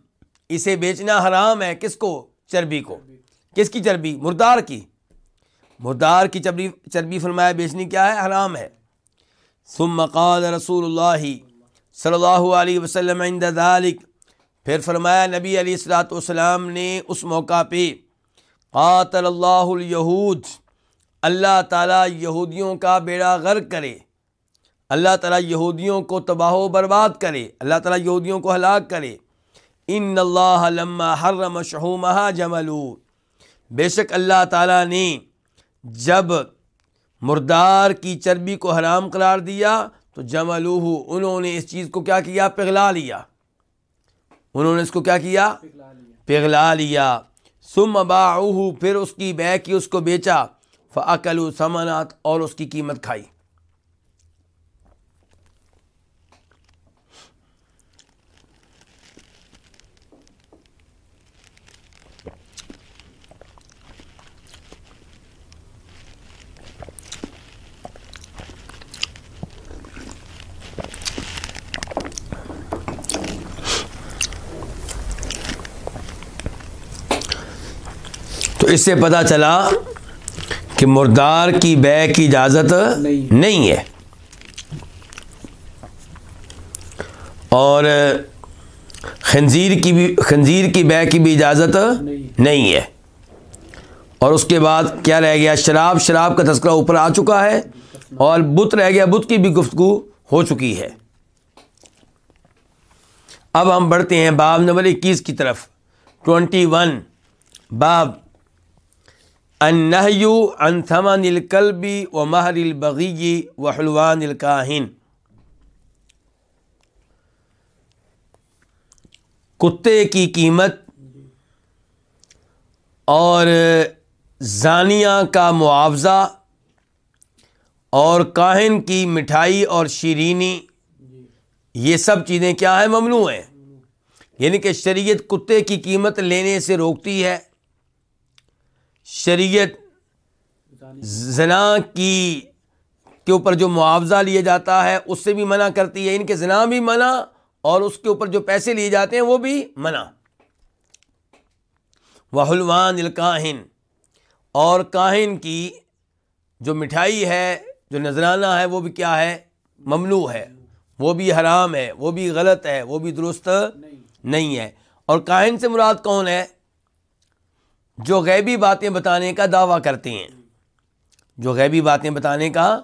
اسے بیچنا حرام ہے۔ کس کو؟ چربی کو۔ کس کی چربی؟ مردار کی۔ مردار کی چربی چربی فرمایا بیچنی کیا ہے؟ حرام ہے۔ ثم قال رسول اللہ صلی اللہ علیہ وسلم عند ذلك پھر فرمایا نبی علیہ السلاۃ والسلام نے اس موقع پہ قاتل اللہ الیہود اللہ تعالیٰ یہودیوں کا بیڑا غرق کرے۔ اللہ تعالیٰ یہودیوں کو تباہ و برباد کرے۔ اللہ تعالیٰ یہودیوں کو ہلاک کرے۔ ان اللہ لما حرم شہومہ جملو۔ بے شک اللہ تعالیٰ نے جب مردار کی چربی کو حرام قرار دیا تو جملوہ انہوں نے اس چیز کو کیا کیا؟ پگھلا لیا۔ انہوں نے اس کو کیا کیا؟ پگھلا لیا۔ سم باہو پھر اس کی بے کی اس کو بیچا۔ فعقل سمانات اور اس کی قیمت کھائی۔ تو اس سے پتا چلا کہ مردار کی بے کی اجازت نہیں۔ ہے۔ اور خنزیر کی بھی خنزیر کی بے کی بھی اجازت نہیں۔ ہے۔ اور اس کے بعد کیا رہ گیا؟ شراب شراب کا تذکرہ اوپر آ چکا ہے اور بت رہ گیا بت کی بھی گفتگو ہو چکی ہے۔ اب ہم بڑھتے ہیں باب نمبر اکیس کی طرف۔ ٹوینٹی ون باب انہیو ان ثمن القلبی و مہر البغی و حلوان الکاہن کتے کی قیمت اور زانیہ کا معاوضہ اور کاہن کی مٹھائی اور شیرینی، یہ سب چیزیں کیا ہیں؟ ممنوع ہیں۔ یعنی کہ شریعت کتے کی قیمت لینے سے روکتی ہے۔ شریعت زنا کی کے اوپر جو معاوضہ لیا جاتا ہے، اس سے بھی منع کرتی ہے۔ ان کے زنا بھی منع اور اس کے اوپر جو پیسے لیے جاتے ہیں، وہ بھی منع۔ وہ حلوان الکاہن اور کاہن کی جو مٹھائی ہے، جو نذرانہ ہے، وہ بھی کیا ہے؟ ممنوع ہے۔ وہ بھی حرام ہے، وہ بھی غلط ہے، وہ بھی درست نہیں ہے۔ اور کاہن سے مراد کون ہے؟ جو غیبی باتیں بتانے کا دعویٰ کرتے ہیں۔ جو غیبی باتیں بتانے کا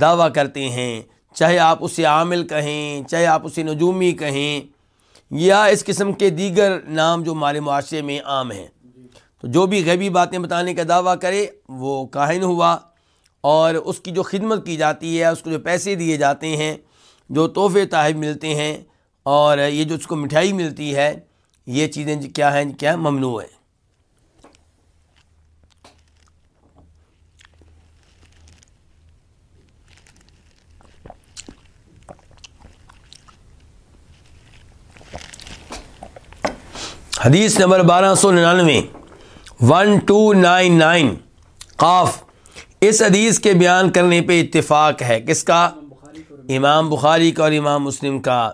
دعویٰ کرتے ہیں۔ چاہے آپ اسے عامل کہیں، چاہے آپ اسے نجومی کہیں۔ یا اس قسم کے دیگر نام جو ہمارے معاشرے میں عام ہیں۔ تو جو بھی غیبی باتیں بتانے کا دعویٰ کرے، وہ کاہن ہوا اور اس کی جو خدمت کی جاتی ہے، اس کو جو پیسے دیے جاتے ہیں، جو تحفے تحائف ملتے ہیں اور یہ جو اس کو مٹھائی ملتی ہے، یہ چیزیں کیا ہیں، کیا ممنوع ہیں؟ حدیث نمبر بارہ سو ننانوے۔ ون ٹو نائن نائن قاف۔ اس حدیث کے بیان کرنے پہ اتفاق ہے۔ کس کا؟ امام بخاری کا اور امام مسلم کا۔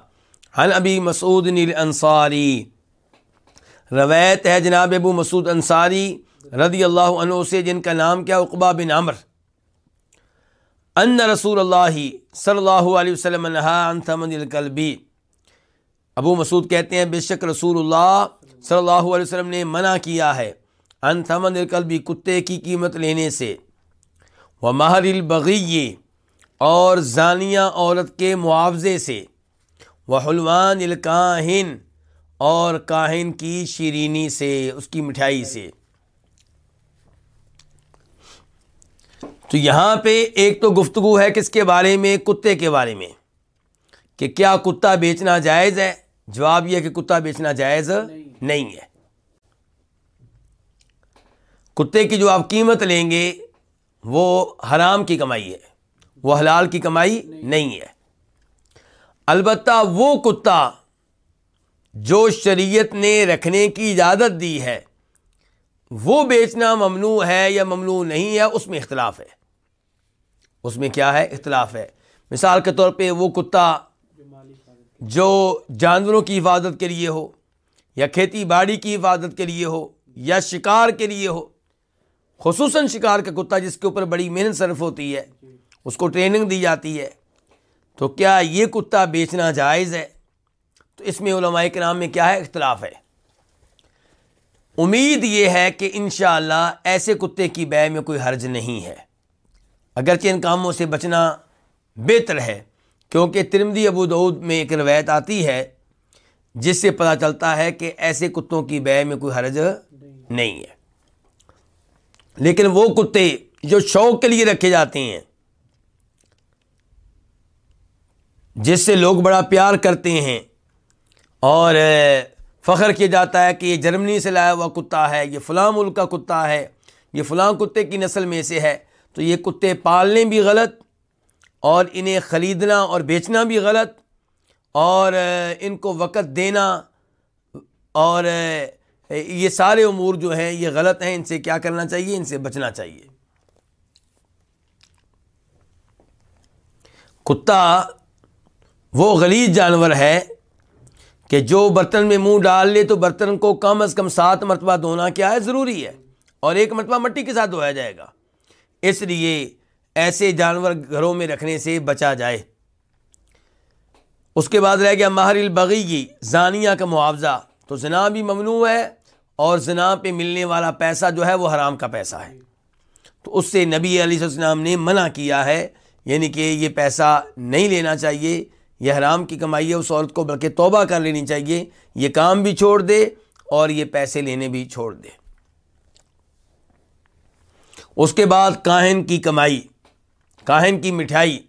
حن ابی مسعود نیل انصاری روایت ہے جناب ابو مسعود انصاری رضی اللہ عنہ سے، جن کا نام کیا؟ اقبا بن عمر۔ ان رسول اللہ صلی اللہ علیہ وسلم عن ثمن القلبی ابو مسعود کہتے ہیں، بے شک رسول اللہ صلی اللہ علیہ وسلم نے منع کیا ہے۔ ان تھمن القلبی کتے کی قیمت لینے سے۔ وہ ماہر البغی، اور زانیہ عورت کے معاوضے سے۔ وہ حلوان الکاہن، اور کاہن کی شیرینی سے، اس کی مٹھائی سے۔ تو یہاں پہ ایک تو گفتگو ہے کس کے بارے میں؟ کتے کے بارے میں۔ کہ کیا کتا بیچنا جائز ہے؟ جواب یہ کہ کتا بیچنا جائز نہیں ہے۔ کتے کی جو آپ قیمت لیں گے، وہ حرام کی کمائی ہے، وہ حلال کی کمائی نہیں ہے۔ البتہ وہ کتا جو شریعت نے رکھنے کی اجازت دی ہے، وہ بیچنا ممنوع ہے یا ممنوع نہیں ہے، اس میں اختلاف ہے۔ اس میں کیا ہے؟ اختلاف ہے۔ مثال کے طور پہ وہ کتا جو جانوروں کی حفاظت کے لیے ہو، یا کھیتی باڑی کی حفاظت کے لیے ہو، یا شکار کے لیے ہو، خصوصاً شکار کا کتا جس کے اوپر بڑی محنت صرف ہوتی ہے، اس کو ٹریننگ دی جاتی ہے، تو کیا یہ کتا بیچنا جائز ہے؟ تو اس میں علماء کے نام میں کیا ہے؟ اختلاف ہے۔ امید یہ ہے کہ انشاءاللہ ایسے کتے کی بے میں کوئی حرج نہیں ہے۔ اگرچہ ان کاموں سے بچنا بہتر ہے۔ کیونکہ ترمدی ابو دعود میں ایک روایت آتی ہے جس سے پتہ چلتا ہے کہ ایسے کتوں کی بے میں کوئی حرج نہیں ہے۔ لیکن وہ کتے جو شوق کے لیے رکھے جاتے ہیں، جس سے لوگ بڑا پیار کرتے ہیں اور فخر کیا جاتا ہے کہ یہ جرمنی سے لایا ہوا کتا ہے، یہ فلاں ملک کا کتا ہے، یہ فلاں کتے کی نسل میں سے ہے، تو یہ کتے پالنے بھی غلط اور انہیں خریدنا اور بیچنا بھی غلط اور ان کو وقت دینا اور یہ سارے امور جو ہیں، یہ غلط ہیں، ان سے کیا کرنا چاہیے؟ ان سے بچنا چاہیے۔ کتا وہ غلیظ جانور ہے کہ جو برتن میں منہ ڈال لے تو برتن کو کم از کم سات مرتبہ دھونا کیا ہے؟ ضروری ہے۔ اور ایک مرتبہ مٹی کے ساتھ دھویا جائے گا۔ اس لیے ایسے جانور گھروں میں رکھنے سے بچا جائے۔ اس کے بعد رہ گیا ماہر البغی کی زانیہ کا معاوضہ۔ تو زنا بھی ممنوع ہے اور زنا پہ ملنے والا پیسہ جو ہے وہ حرام کا پیسہ ہے۔ تو اس سے نبی علیہ السلام نے منع کیا ہے یعنی کہ یہ پیسہ نہیں لینا چاہیے، یہ حرام کی کمائی ہے، اس عورت کو بلکہ توبہ کر لینی چاہیے۔ یہ کام بھی چھوڑ دے اور یہ پیسے لینے بھی چھوڑ دے۔ اس کے بعد کاہن کی کمائی۔ کاہن کی مٹھائی۔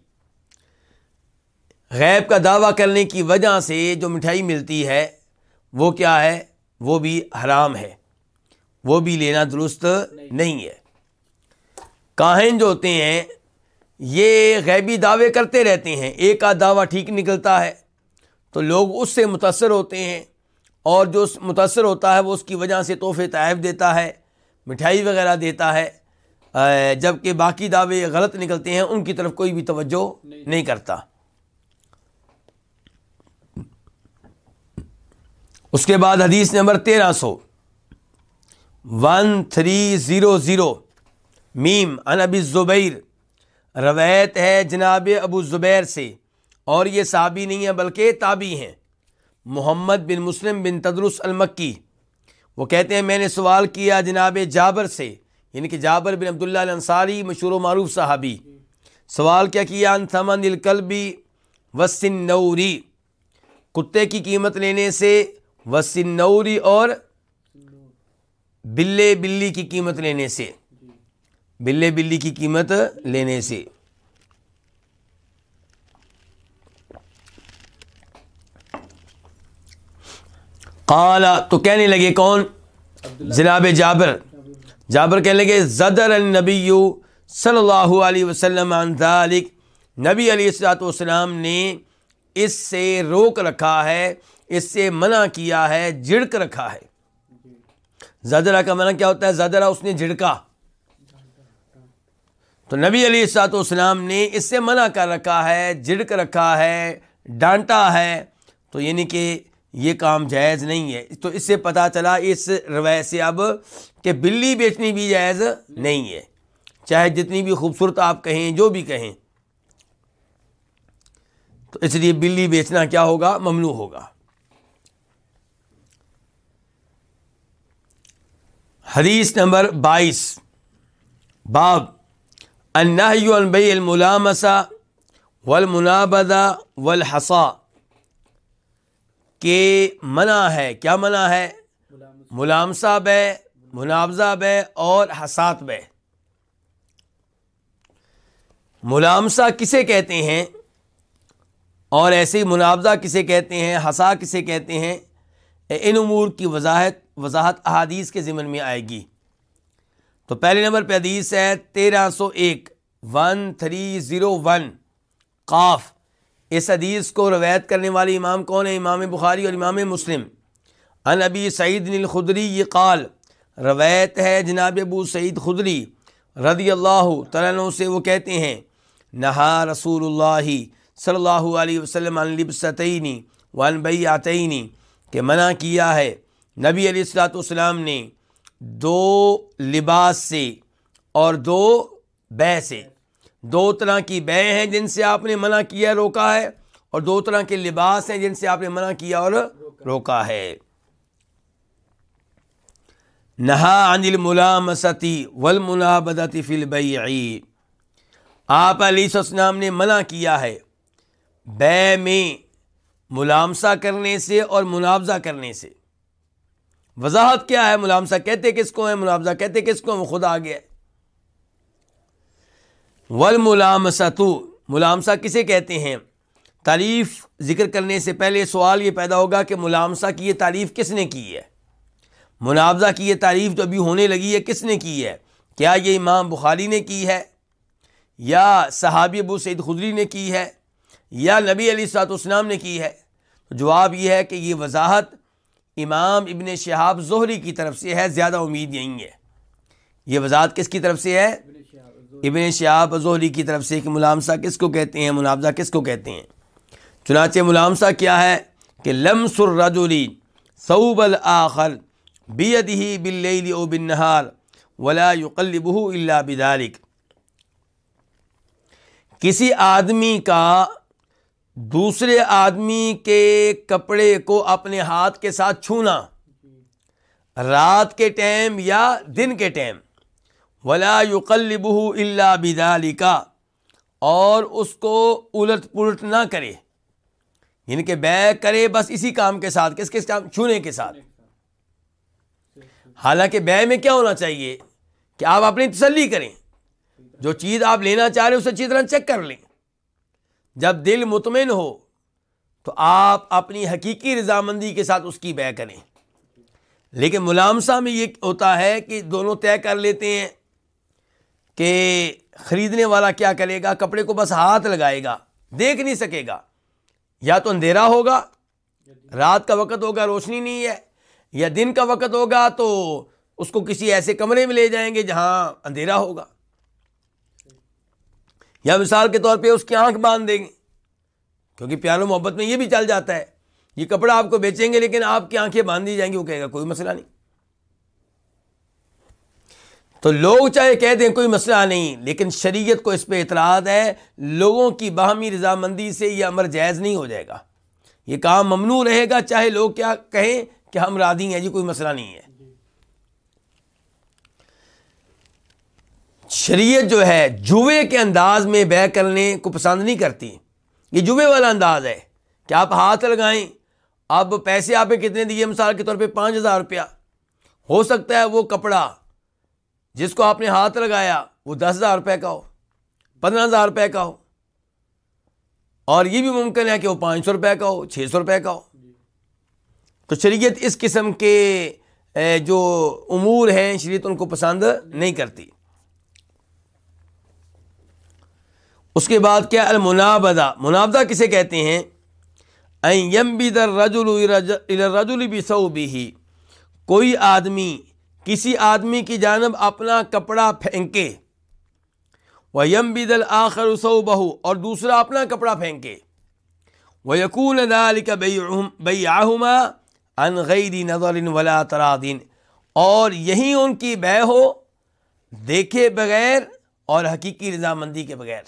غیب کا دعویٰ کرنے کی وجہ سے جو مٹھائی ملتی ہے، وہ کیا ہے؟ وہ بھی حرام ہے۔ وہ بھی لینا درست نہیں ہے۔ کاہن جو ہوتے ہیں، یہ غیبی دعوے کرتے رہتے ہیں۔ ایک آدھ دعویٰ ٹھیک نکلتا ہے۔ تو لوگ اس سے متاثر ہوتے ہیں۔ اور جو متاثر ہوتا ہے، وہ اس کی وجہ سے تحفے طائف دیتا ہے، مٹھائی وغیرہ دیتا ہے۔ جبکہ باقی دعوے غلط نکلتے ہیں ان کی طرف کوئی بھی توجہ نہیں. کرتا۔ اس کے بعد حدیث نمبر تیرہ سو۔ One three zero zero. میم انبی زبیر روایت ہے جناب ابو زبیر سے اور یہ صابی نہیں ہے بلکہ تابی ہیں۔ محمد بن مسلم بن تدرس المکی۔ وہ کہتے ہیں میں نے سوال کیا جناب جابر سے یعنی کہ جابر بن عبداللہ الانصاری مشہور و معروف صحابی۔ سوال کیا کیا انتھمن القلبی وسن نوری کتے کی قیمت لینے سے وسن نوری اور بلے بلی کی قیمت لینے سے۔ بلے بلی کی قیمت لینے سے۔ قالا تو کہنے لگے کون؟ جناب جابر۔ جابر کہنے لگے، زدر النبی صلی اللہ علیہ وسلم عن ذالک نبی علیہ السلاۃ والسلام نے اس سے روک رکھا ہے، اس سے منع کیا ہے، جھڑک رکھا ہے۔ زدرا کا منع کیا ہوتا ہے؟ زدرا اس نے جھڑکا۔ تو نبی علی سات اسلام نے اس سے منع کر رکھا ہے، جھڑک رکھا ہے، ڈانٹا ہے۔ تو یعنی کہ یہ کام جائز نہیں ہے۔ تو اس سے پتہ چلا، اس روایت سے اب کہ بلی بیچنی بھی جائز نہیں ہے۔ چاہے جتنی بھی خوبصورت آپ کہیں، جو بھی کہیں۔ تو اس لیے بلی بیچنا کیا ہوگا؟ ممنوع ہوگا۔ حدیث نمبر بائیس۔ باب النحی البئی الملامسا والمنابدہ والحصا کہ منع ہے، کیا منع ہے؟ ملامسہ بے منافضہ بے اور حسات بے۔ ملامسہ کسے کہتے ہیں؟ اور ایسے ہی منافضہ کسے کہتے ہیں؟ حسا کسے کہتے ہیں؟ ان امور کی وضاحت وضاحت احادیث کے ضمن میں آئے گی۔ تو پہلے نمبر پہ حدیث ہے تیرہ سو ایک، ون تھری زیرو ون، قاف۔ اس حدیث کو روایت کرنے والی امام کون ہے؟ امام بخاری اور امام مسلم۔ ان ابی سعید الخدری یہ قال روایت ہے جناب ابو سعید خدری رضی اللہ تعالیٰ سے وہ کہتے ہیں، نہا رسول اللہ صلی اللہ علیہ وسلم لبستینی ون بئی آتعینی کہ منع کیا ہے۔ نبی علیہ السلاۃ والسلام نے دو لباس سے اور دو بے سے، دو طرح کی بے ہیں جن سے آپ نے منع کیا، روکا ہے، اور دو طرح کے لباس ہیں جن سے آپ نے منع کیا اور روکا ہے۔ نہا انل ملامستی ول منابدتی فل بئی آپ علی السلام نے منع کیا ہے بے میں ملامسہ کرنے سے اور مناوضہ کرنے سے۔ وضاحت کیا ہے ملامسہ کہتے کس کو ہے ملامسہ کہتے کس کو وہ خود آ گیا ول ملامسا ملامسہ کسے کہتے ہیں؟ تعریف ذکر کرنے سے پہلے سوال یہ پیدا ہوگا کہ ملامسہ کی یہ تعریف کس نے کی ہے؟ مناوضہ کی یہ تعریف جو ابھی ہونے لگی ہے، کس نے کی ہے؟ کیا یہ امام بخاری نے کی ہے؟ یا صحابی ابو سعید خدری نے کی ہے؟ یا نبی علی سات اسلام نے کی ہے؟ تو جواب یہ ہے کہ یہ وضاحت امام ابن شہاب زہری کی طرف سے ہے، زیادہ امید یہی ہے۔ یہ وضاحت کس کی طرف سے ہے؟ ابن شہاب زہری کی طرف سے، کہ ملامسہ کس کو کہتے ہیں منافظہ کس کو کہتے ہیں۔ چنانچہ ملامسہ کیا ہے؟ کہ لمس الرجلی صوب الآخر بیدہی باللیل او بالنہار ولا یقلبہ الا بدالک کسی آدمی کا دوسرے آدمی کے کپڑے کو اپنے ہاتھ کے ساتھ چھونا، رات کے ٹائم یا دن کے ٹائم، ولا یقلبہ الا بدالکا اور اس کو الٹ پلٹ نہ کرے یعنی کہ بے کرے بس اسی کام کے ساتھ، کس کس کام چھونے کے ساتھ۔ حالانکہ بے میں کیا ہونا چاہیے کہ آپ اپنی تسلی کریں۔ جو چیز آپ لینا چاہ رہے ہیں، اسے اچھی طرح چیک کر لیں۔ جب دل مطمئن ہو، تو آپ اپنی حقیقی رضامندی کے ساتھ اس کی بے کریں۔ لیکن ملامسہ میں یہ ہوتا ہے کہ دونوں طے کر لیتے ہیں کہ خریدنے والا کیا کرے گا، کپڑے کو بس ہاتھ لگائے گا، دیکھ نہیں سکے گا۔ یا تو اندھیرا ہوگا، رات کا وقت ہوگا، روشنی نہیں ہے۔ یا دن کا وقت ہوگا تو اس کو کسی ایسے کمرے میں لے جائیں گے جہاں اندھیرا ہوگا۔ یا مثال کے طور پہ اس کی آنکھ باندھ دیں گے، کیونکہ پیار و محبت میں یہ بھی چل جاتا ہے، یہ کپڑا آپ کو بیچیں گے لیکن آپ کی آنکھیں باندھ دی جائیں گی، وہ کہے گا کوئی مسئلہ نہیں۔ تو لوگ چاہے کہہ دیں کوئی مسئلہ نہیں، لیکن شریعت کو اس پہ اعتراض ہے، لوگوں کی باہمی رضامندی سے یہ امر جائز نہیں ہو جائے گا۔ یہ کام ممنوع رہے گا، چاہے لوگ کیا کہیں کہ ہم رادی ہیں جی کوئی مسئلہ نہیں ہے۔ شریعت جو ہے جوے کے انداز میں بے کرنے کو پسند نہیں کرتی۔ یہ جوے والا انداز ہے کہ آپ ہاتھ لگائیں اب پیسے آپ کتنے دیے مثال کے طور پہ پانچ ہزار روپیہ۔ ہو سکتا ہے وہ کپڑا جس کو آپ نے ہاتھ لگایا وہ دس ہزار روپے کا ہو پندرہ ہزار روپے کا ہو۔ اور یہ بھی ممکن ہے کہ وہ پانچ سو روپے کا ہو چھ سو روپے کا ہو۔ تو شریعت اس قسم کے جو امور ہیں، شریعت ان کو پسند نہیں کرتی۔ اس کے بعد کیا؟ المنابدہ منابدہ کسے کہتے ہیں؟ یم بھی در رجول بھی سو بھی کوئی آدمی، کسی آدمی کی جانب اپنا کپڑا پھینکے۔ وہ یم بھی دل آخر سو بہو اور دوسرا اپنا کپڑا پھینکے۔ وہ یقون دال کا بئی آہما ان غیری نظر ولا ترادین اور یہی ان کی بے ہو، دیکھے بغیر اور حقیقی رضامندی کے بغیر۔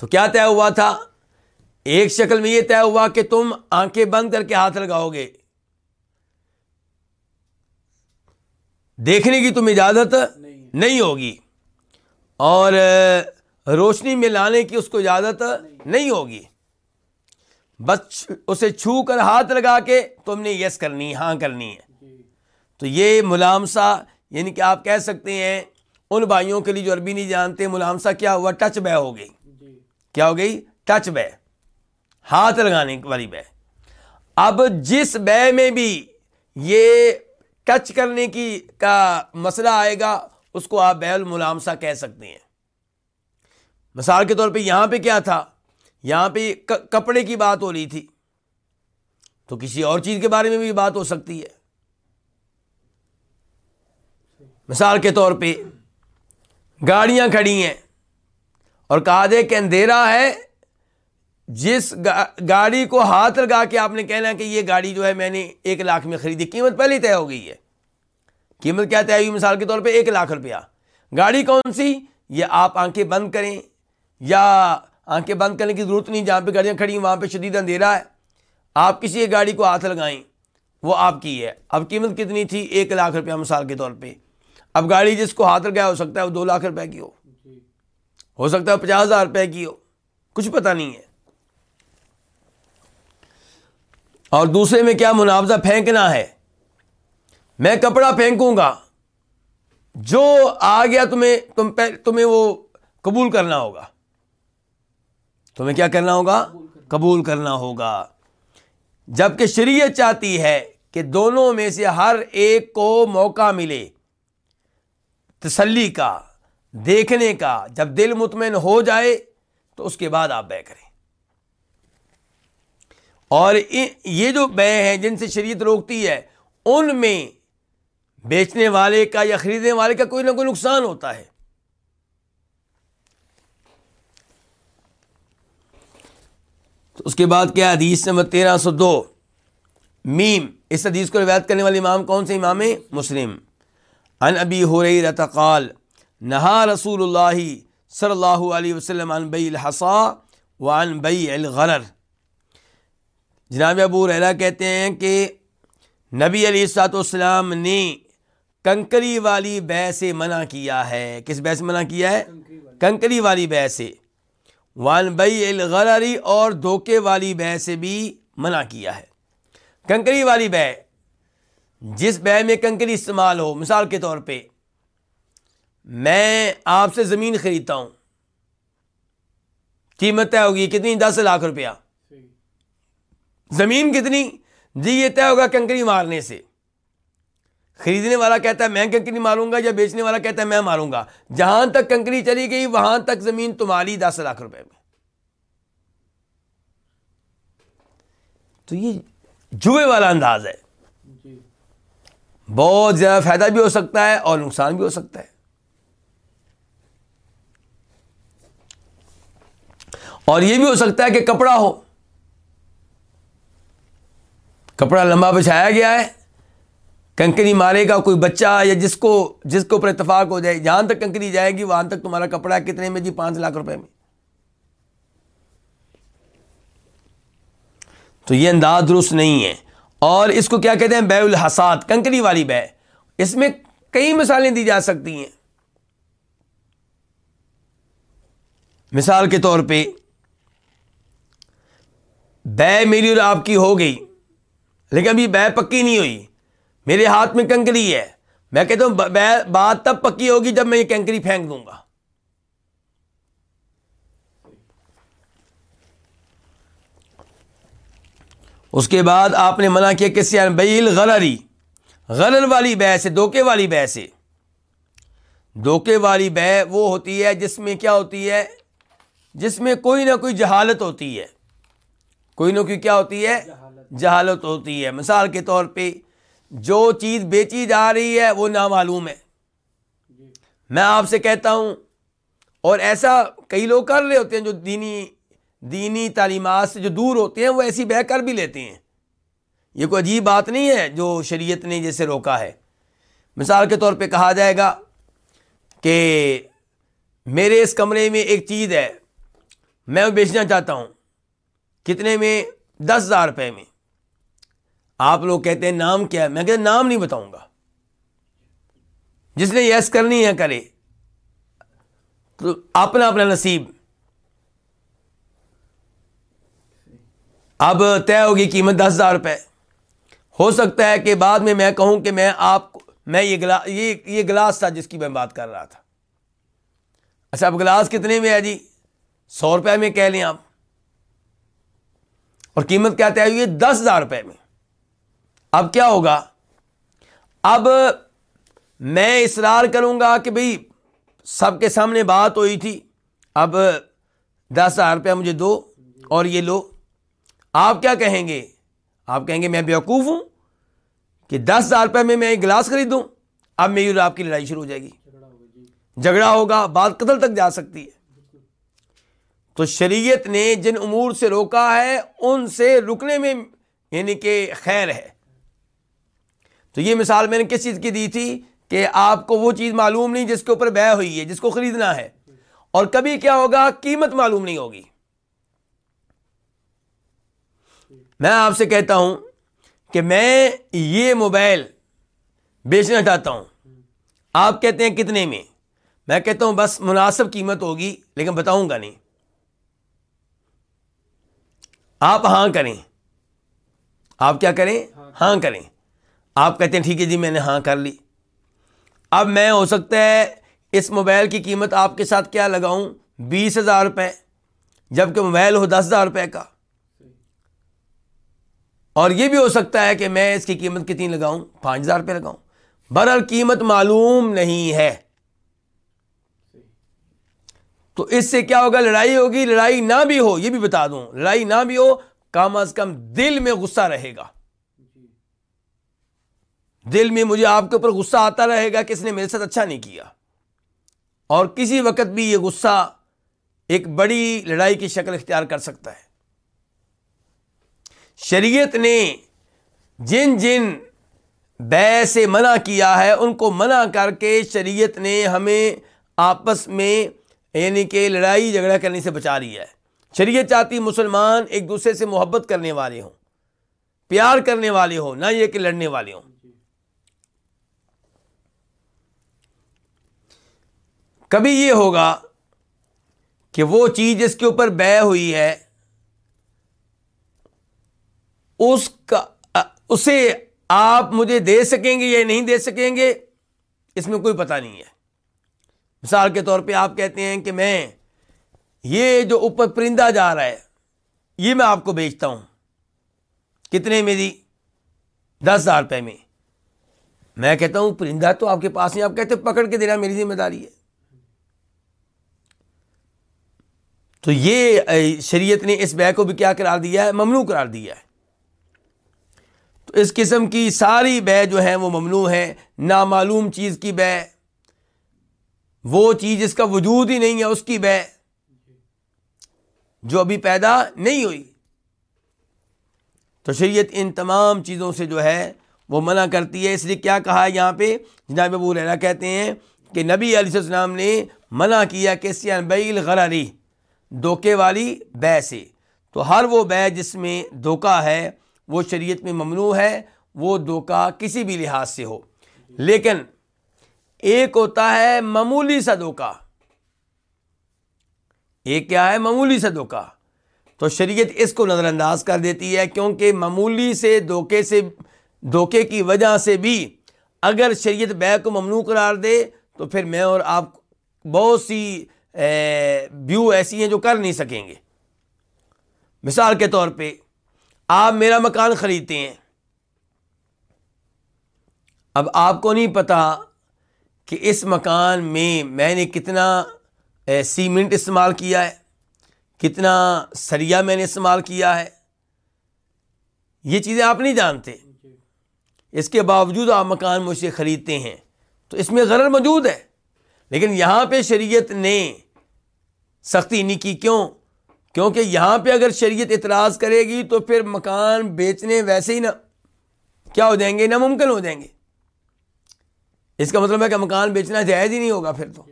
تو کیا طے ہوا تھا؟ ایک شکل میں یہ طے ہوا کہ تم آنکھیں بند کر کے ہاتھ لگاؤ گے۔ دیکھنے کی تم اجازت نہیں ہوگی، اور روشنی میں لانے کی اس کو اجازت نہیں ہوگی۔ بس اسے چھو کر ہاتھ لگا کے تم نے یس کرنی ہاں کرنی ہے۔ تو یہ ملامسا یعنی کہ آپ کہہ سکتے ہیں، ان بھائیوں کے لیے جو عربی نہیں جانتے ملامسا کیا ہوا؟ ٹچ بہ ہو گئی۔ کیا ہو گئی؟ ٹچ بے۔ ہاتھ لگانے والی بے۔ اب جس بے میں بھی یہ ٹچ کرنے کی کا مسئلہ آئے گا، اس کو آپ بے الملامسا کہہ سکتے ہیں۔ مثال کے طور پہ یہاں پہ کیا تھا؟ یہاں پہ کپڑے کی بات ہو رہی تھی۔ تو کسی اور چیز کے بارے میں بھی بات ہو سکتی ہے۔ مثال کے طور پہ گاڑیاں کھڑی ہیں اور کہا دے کہ اندھیرا ہے۔ جس گاڑی کو ہاتھ لگا کے آپ نے کہنا کہ یہ گاڑی جو ہے میں نے ایک لاکھ میں خریدی، قیمت پہلے طے ہو گئی ہے۔ قیمت کیا طے ہوئی؟ مثال کے طور پہ ایک لاکھ روپیہ۔ گاڑی کون سی؟ یہ آپ آنکھیں بند کریں یا آنکھیں بند کرنے کی ضرورت نہیں جہاں پہ گاڑیاں کھڑی ہیں وہاں پہ شدید اندھیرا ہے۔ آپ کسی ایک گاڑی کو ہاتھ لگائیں وہ آپ کی ہے۔ اب قیمت کتنی تھی؟ ایک لاکھ روپیہ مثال کے طور پہ۔ اب گاڑی جس کو ہاتھ لگایا ہو سکتا ہے وہ دو لاکھ روپے کی ہو۔ ہو سکتا ہے پچاس ہزار روپے کی ہو۔ کچھ پتا نہیں ہے۔ اور دوسرے میں کیا مناوضہ پھینکنا ہے؟ میں کپڑا پھینکوں گا۔ جو آ گیا تمہیں تم تمہیں وہ قبول کرنا ہوگا۔ تمہیں کیا کرنا ہوگا؟ قبول کرنا ہوگا۔ جبکہ شریعت چاہتی ہے کہ دونوں میں سے ہر ایک کو موقع ملے تسلی کا، دیکھنے کا۔ جب دل مطمئن ہو جائے تو اس کے بعد آپ بے کریں۔ اور یہ جو بے ہیں، جن سے شریعت روکتی ہے، ان میں بیچنے والے کا یا خریدنے والے کا کوئی نہ کوئی نقصان ہوتا ہے۔ تو اس کے بعد کیا حدیث نمبر تیرہ سو دو۔ میم، اس حدیث کو روایت کرنے والے امام کون سے؟ امام مسلم۔ ان ابی ہو رہی رتقال نہا رسول اللہ صلی اللہ علیہ وسلم عن بئی الحصا وعن بئی الغرر۔ جناب ابو ریرا کہتے ہیں کہ نبی علیہ السلاط والسلام نے کنکری والی بے سے منع کیا ہے۔ کس بے سے منع کیا ہے؟ کنکری والی بے سے۔ وان بئی الغرری اور دھوکے والی بے سے بھی منع کیا ہے۔ کنکری والی بے جس بے میں کنکری استعمال ہو مثال کے طور پہ میں آپ سے زمین خریدتا ہوں۔ قیمت طے ہوگی کتنی؟ دس لاکھ روپیہ۔ زمین کتنی؟ جی یہ طے ہوگا کنکری مارنے سے۔ خریدنے والا کہتا ہے میں کنکری ماروں گا یا بیچنے والا کہتا ہے میں ماروں گا۔ جہاں تک کنکری چلی گئی وہاں تک زمین تمہاری دس لاکھ روپے میں۔ تو یہ جوئے والا انداز ہے۔ جی۔ بہت زیادہ فائدہ بھی ہو سکتا ہے اور نقصان بھی ہو سکتا ہے۔ اور یہ بھی ہو سکتا ہے کہ کپڑا ہو۔ کپڑا لمبا بچھایا گیا ہے۔ کنکری مارے گا، کوئی بچہ یا جس کو جس کو اوپر اتفاق ہو جائے، جہاں تک کنکری جائے گی، وہاں تک تمہارا کپڑا کتنے میں جی؟ پانچ لاکھ روپے میں۔ تو یہ انداز درست نہیں ہے۔ اور اس کو کیا کہتے ہیں؟ بے الحساد، کنکری والی بے۔ اس میں کئی مثالیں دی جا سکتی ہیں۔ مثال کے طور پہ، بے میری اور آپ کی ہو گئی، لیکن ابھی بے پکی نہیں ہوئی۔ میرے ہاتھ میں کنکری ہے۔ میں کہتا ہوں بات تب پکی ہوگی جب میں یہ کنکری پھینک دوں گا۔ اس کے بعد آپ نے منع کیا کس سے بیل غلری غلر والی بہ سے دھوکے والی بہ سے دھوکے والی بہ وہ ہوتی ہے جس میں کیا ہوتی ہے، جس میں کوئی نہ کوئی جہالت ہوتی ہے۔ کوئی نہ کوئی کیا ہوتی ہے؟ جہالت ہوتی ہے۔ مثال کے طور پہ جو چیز بیچی جا رہی ہے وہ نامعلوم ہے۔ میں آپ سے کہتا ہوں اور ایسا کئی لوگ کر رہے ہوتے ہیں جو دینی دینی تعلیمات سے جو دور ہوتے ہیں وہ ایسی بہ کر بھی لیتے ہیں۔ یہ کوئی عجیب بات نہیں ہے جو شریعت نے جیسے روکا ہے۔ مثال کے طور پہ کہا جائے گا کہ میرے اس کمرے میں ایک چیز ہے میں وہ بیچنا چاہتا ہوں کتنے میں؟ دس ہزار روپے میں۔ آپ لوگ کہتے ہیں نام کیا ہے؟ میں کہتے نام نہیں بتاؤں گا۔ جس نے یس کرنی ہے کرے۔ تو اپنا اپنا نصیب۔ اب طے ہوگی قیمت دس ہزار روپے۔ ہو سکتا ہے کہ بعد میں میں کہوں کہ میں آپ میں یہ گلاس یہ یہ گلاس تھا جس کی میں بات کر رہا تھا۔ اچھا اب گلاس کتنے میں ہے جی؟ سو روپے میں کہہ لیں آپ۔ اور قیمت کیا طے ہوئی ہے؟ دس ہزار روپے میں۔ اب کیا ہوگا؟ اب میں اصرار کروں گا کہ بھائی سب کے سامنے بات ہوئی تھی۔ اب دس ہزار روپیہ مجھے دو اور یہ لو۔ آپ کیا کہیں گے؟ آپ کہیں گے میں بیوقوف ہوں کہ دس ہزار روپے میں میں ایک گلاس خریدوں؟ اب میری اور آپ کی لڑائی شروع ہو جائے گی۔ جھگڑا ہوگا، بات قتل تک جا سکتی ہے۔ تو شریعت نے جن امور سے روکا ہے، ان سے رکنے میں یعنی کہ خیر ہے۔ تو یہ مثال میں نے کس چیز کی دی تھی کہ آپ کو وہ چیز معلوم نہیں جس کے اوپر بہ ہوئی ہے، جس کو خریدنا ہے۔ اور کبھی کیا ہوگا، قیمت معلوم نہیں ہوگی۔ میں آپ سے کہتا ہوں کہ میں یہ موبائل بیچنا چاہتا ہوں۔ آپ کہتے ہیں کتنے میں؟ میں کہتا ہوں بس مناسب قیمت ہوگی، لیکن بتاؤں گا نہیں۔ آپ ہاں کریں۔ آپ کیا کریں؟ ہاں کریں۔ آپ کہتے ہیں ٹھیک ہے جی میں نے ہاں کر لی۔ اب میں ہو سکتا ہے اس موبائل کی قیمت آپ کے ساتھ کیا لگاؤں؟ بیس ہزار روپے جبکہ موبائل ہو دس ہزار روپے کا۔ اور یہ بھی ہو سکتا ہے کہ میں اس کی قیمت کتنی لگاؤں؟ پانچ ہزار روپے لگاؤں۔ برحال قیمت معلوم نہیں ہے۔ تو اس سے کیا ہوگا؟ لڑائی ہوگی، لڑائی نہ بھی ہو، یہ بھی بتا دوں۔ لڑائی نہ بھی ہو، کم از کم دل میں غصہ رہے گا۔ دل میں مجھے آپ کے اوپر غصہ آتا رہے گا کہ اس نے میرے ساتھ اچھا نہیں کیا۔ اور کسی وقت بھی یہ غصہ ایک بڑی لڑائی کی شکل اختیار کر سکتا ہے۔ شریعت نے جن جن بے سے منع کیا ہے، ان کو منع کر کے شریعت نے ہمیں آپس میں یعنی کہ لڑائی جھگڑا کرنے سے بچا لیا ہے۔ شریعت چاہتی مسلمان ایک دوسرے سے محبت کرنے والے ہوں، پیار کرنے والے ہوں، نہ یہ کہ لڑنے والے ہوں۔ کبھی یہ ہوگا کہ وہ چیز جس کے اوپر بے ہوئی ہے، اس کا، اسے آپ مجھے دے سکیں گے یا نہیں دے سکیں گے، اس میں کوئی پتہ نہیں ہے۔ مثال کے طور پہ آپ کہتے ہیں کہ میں یہ جو اوپر پرندہ جا رہا ہے، یہ میں آپ کو بیچتا ہوں۔ کتنے میری جی؟ دس ہزار روپے میں۔ میں کہتا ہوں، پرندہ تو آپ کے پاس نہیں، آپ کہتے پکڑ کے دینا میری ذمہ داری ہے۔ تو یہ شریعت نے اس بے کو بھی کیا قرار دیا ہے؟ ممنوع قرار دیا ہے۔ تو اس قسم کی ساری بے جو ہے وہ ممنوع ہے نامعلوم چیز کی بے، وہ چیز جس کا وجود ہی نہیں ہے، اس کی بے جو ابھی پیدا نہیں ہوئی۔ تو شریعت ان تمام چیزوں سے جو ہے وہ منع کرتی ہے۔ اس لیے کیا کہا ہے یہاں پہ؟ جناب ابو ریرا کہتے ہیں کہ نبی علیہ السلام نے منع کیا کہ بیل غراری دھوکے والی بے سے۔ تو ہر وہ بے جس میں دھوکہ ہے، وہ شریعت میں ممنوع ہے، وہ دھوکہ کسی بھی لحاظ سے ہو۔ لیکن ایک ہوتا ہے معمولی سا دھوکہ ایک کیا ہے؟ معمولی سا دھوکہ تو شریعت اس کو نظر انداز کر دیتی ہے، کیونکہ معمولی سے دھوکے سے، دھوکے کی وجہ سے بھی اگر شریعت بے کو ممنوع قرار دے، تو پھر میں اور آپ بہت سی ویو ایسی ہیں جو کر نہیں سکیں گے۔ مثال کے طور پہ، آپ میرا مکان خریدتے ہیں۔ اب آپ کو نہیں پتا کہ اس مکان میں میں نے کتنا سیمنٹ استعمال کیا ہے، کتنا سریا میں نے استعمال کیا ہے۔ یہ چیزیں آپ نہیں جانتے۔ اس کے باوجود آپ مکان مجھ سے خریدتے ہیں۔ تو اس میں غرر موجود ہے۔ لیکن یہاں پہ شریعت نے سختی نہیں کی، کیوں؟ کیونکہ یہاں پہ اگر شریعت اعتراض کرے گی تو پھر مکان بیچنے ویسے ہی نہ کیا ہو جائیں گے؟ ناممکن ہو جائیں گے۔ اس کا مطلب ہے کہ مکان بیچنا جائز ہی نہیں ہوگا پھر تو۔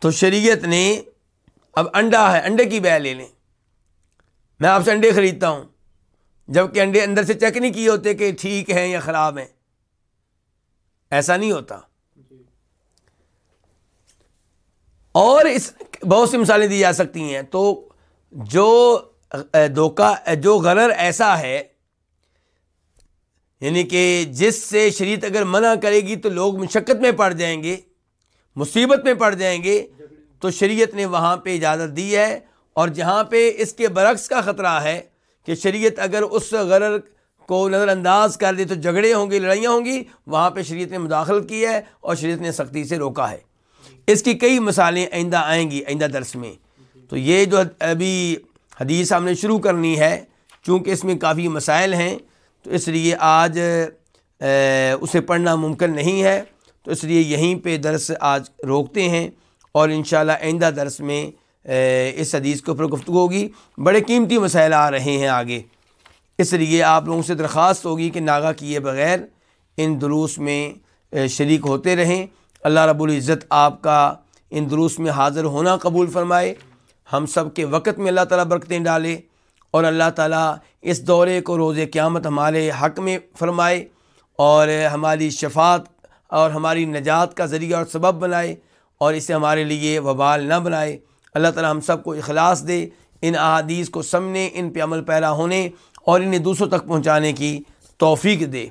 تو شریعت نے اب انڈا ہے، انڈے کی بہ لے لیں۔ میں آپ سے انڈے خریدتا ہوں۔ جبکہ انڈے اندر سے چیک نہیں کیے ہوتے کہ ٹھیک ہیں یا خراب ہیں۔ ایسا نہیں ہوتا۔ اور اس بہت سی مثالیں دی جا سکتی ہیں۔ تو جو دھوکہ جو غرر ایسا ہے یعنی کہ جس سے شریعت اگر منع کرے گی تو لوگ مشقت میں پڑ جائیں گے، مصیبت میں پڑ جائیں گے، تو شریعت نے وہاں پہ اجازت دی ہے۔ اور جہاں پہ اس کے برعکس کا خطرہ ہے کہ شریعت اگر اس غرر کو نظر انداز کر دے تو جھگڑے ہوں گے، لڑائیاں ہوں گی، وہاں پہ شریعت نے مداخلت کی ہے اور شریعت نے سختی سے روکا ہے۔ اس کی کئی مثالیں آئندہ آئیں گی، آئندہ درس میں۔ تو یہ جو ابھی حدیث ہم نے شروع کرنی ہے، چونکہ اس میں کافی مسائل ہیں، تو اس لیے آج اسے پڑھنا ممکن نہیں ہے۔ تو اس لیے یہیں پہ درس آج روکتے ہیں اور انشاءاللہ آئندہ درس میں اس حدیث کے اوپر گفتگو ہوگی۔ بڑے قیمتی مسائل آ رہے ہیں آگے۔ اس لیے آپ لوگوں سے درخواست ہوگی کہ ناگا کیے بغیر ان دروس میں شریک ہوتے رہیں۔ اللہ رب العزت آپ کا ان دروس میں حاضر ہونا قبول فرمائے۔ ہم سب کے وقت میں اللہ تعالیٰ برکتیں ڈالے اور اللہ تعالیٰ اس دورے کو روز قیامت ہمارے حق میں فرمائے اور ہماری شفاعت اور ہماری نجات کا ذریعہ اور سبب بنائے اور اسے ہمارے لیے وبال نہ بنائے۔ اللہ تعالیٰ ہم سب کو اخلاص دے، ان احادیث کو سمنے، ان پہ عمل پیرا ہونے اور انہیں دوسروں تک پہنچانے کی توفیق دے۔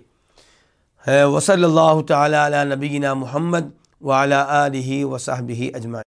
وصلی اللہ تعالیٰ علیہ نبینہ محمد وعلى آله وصحبه أجمعين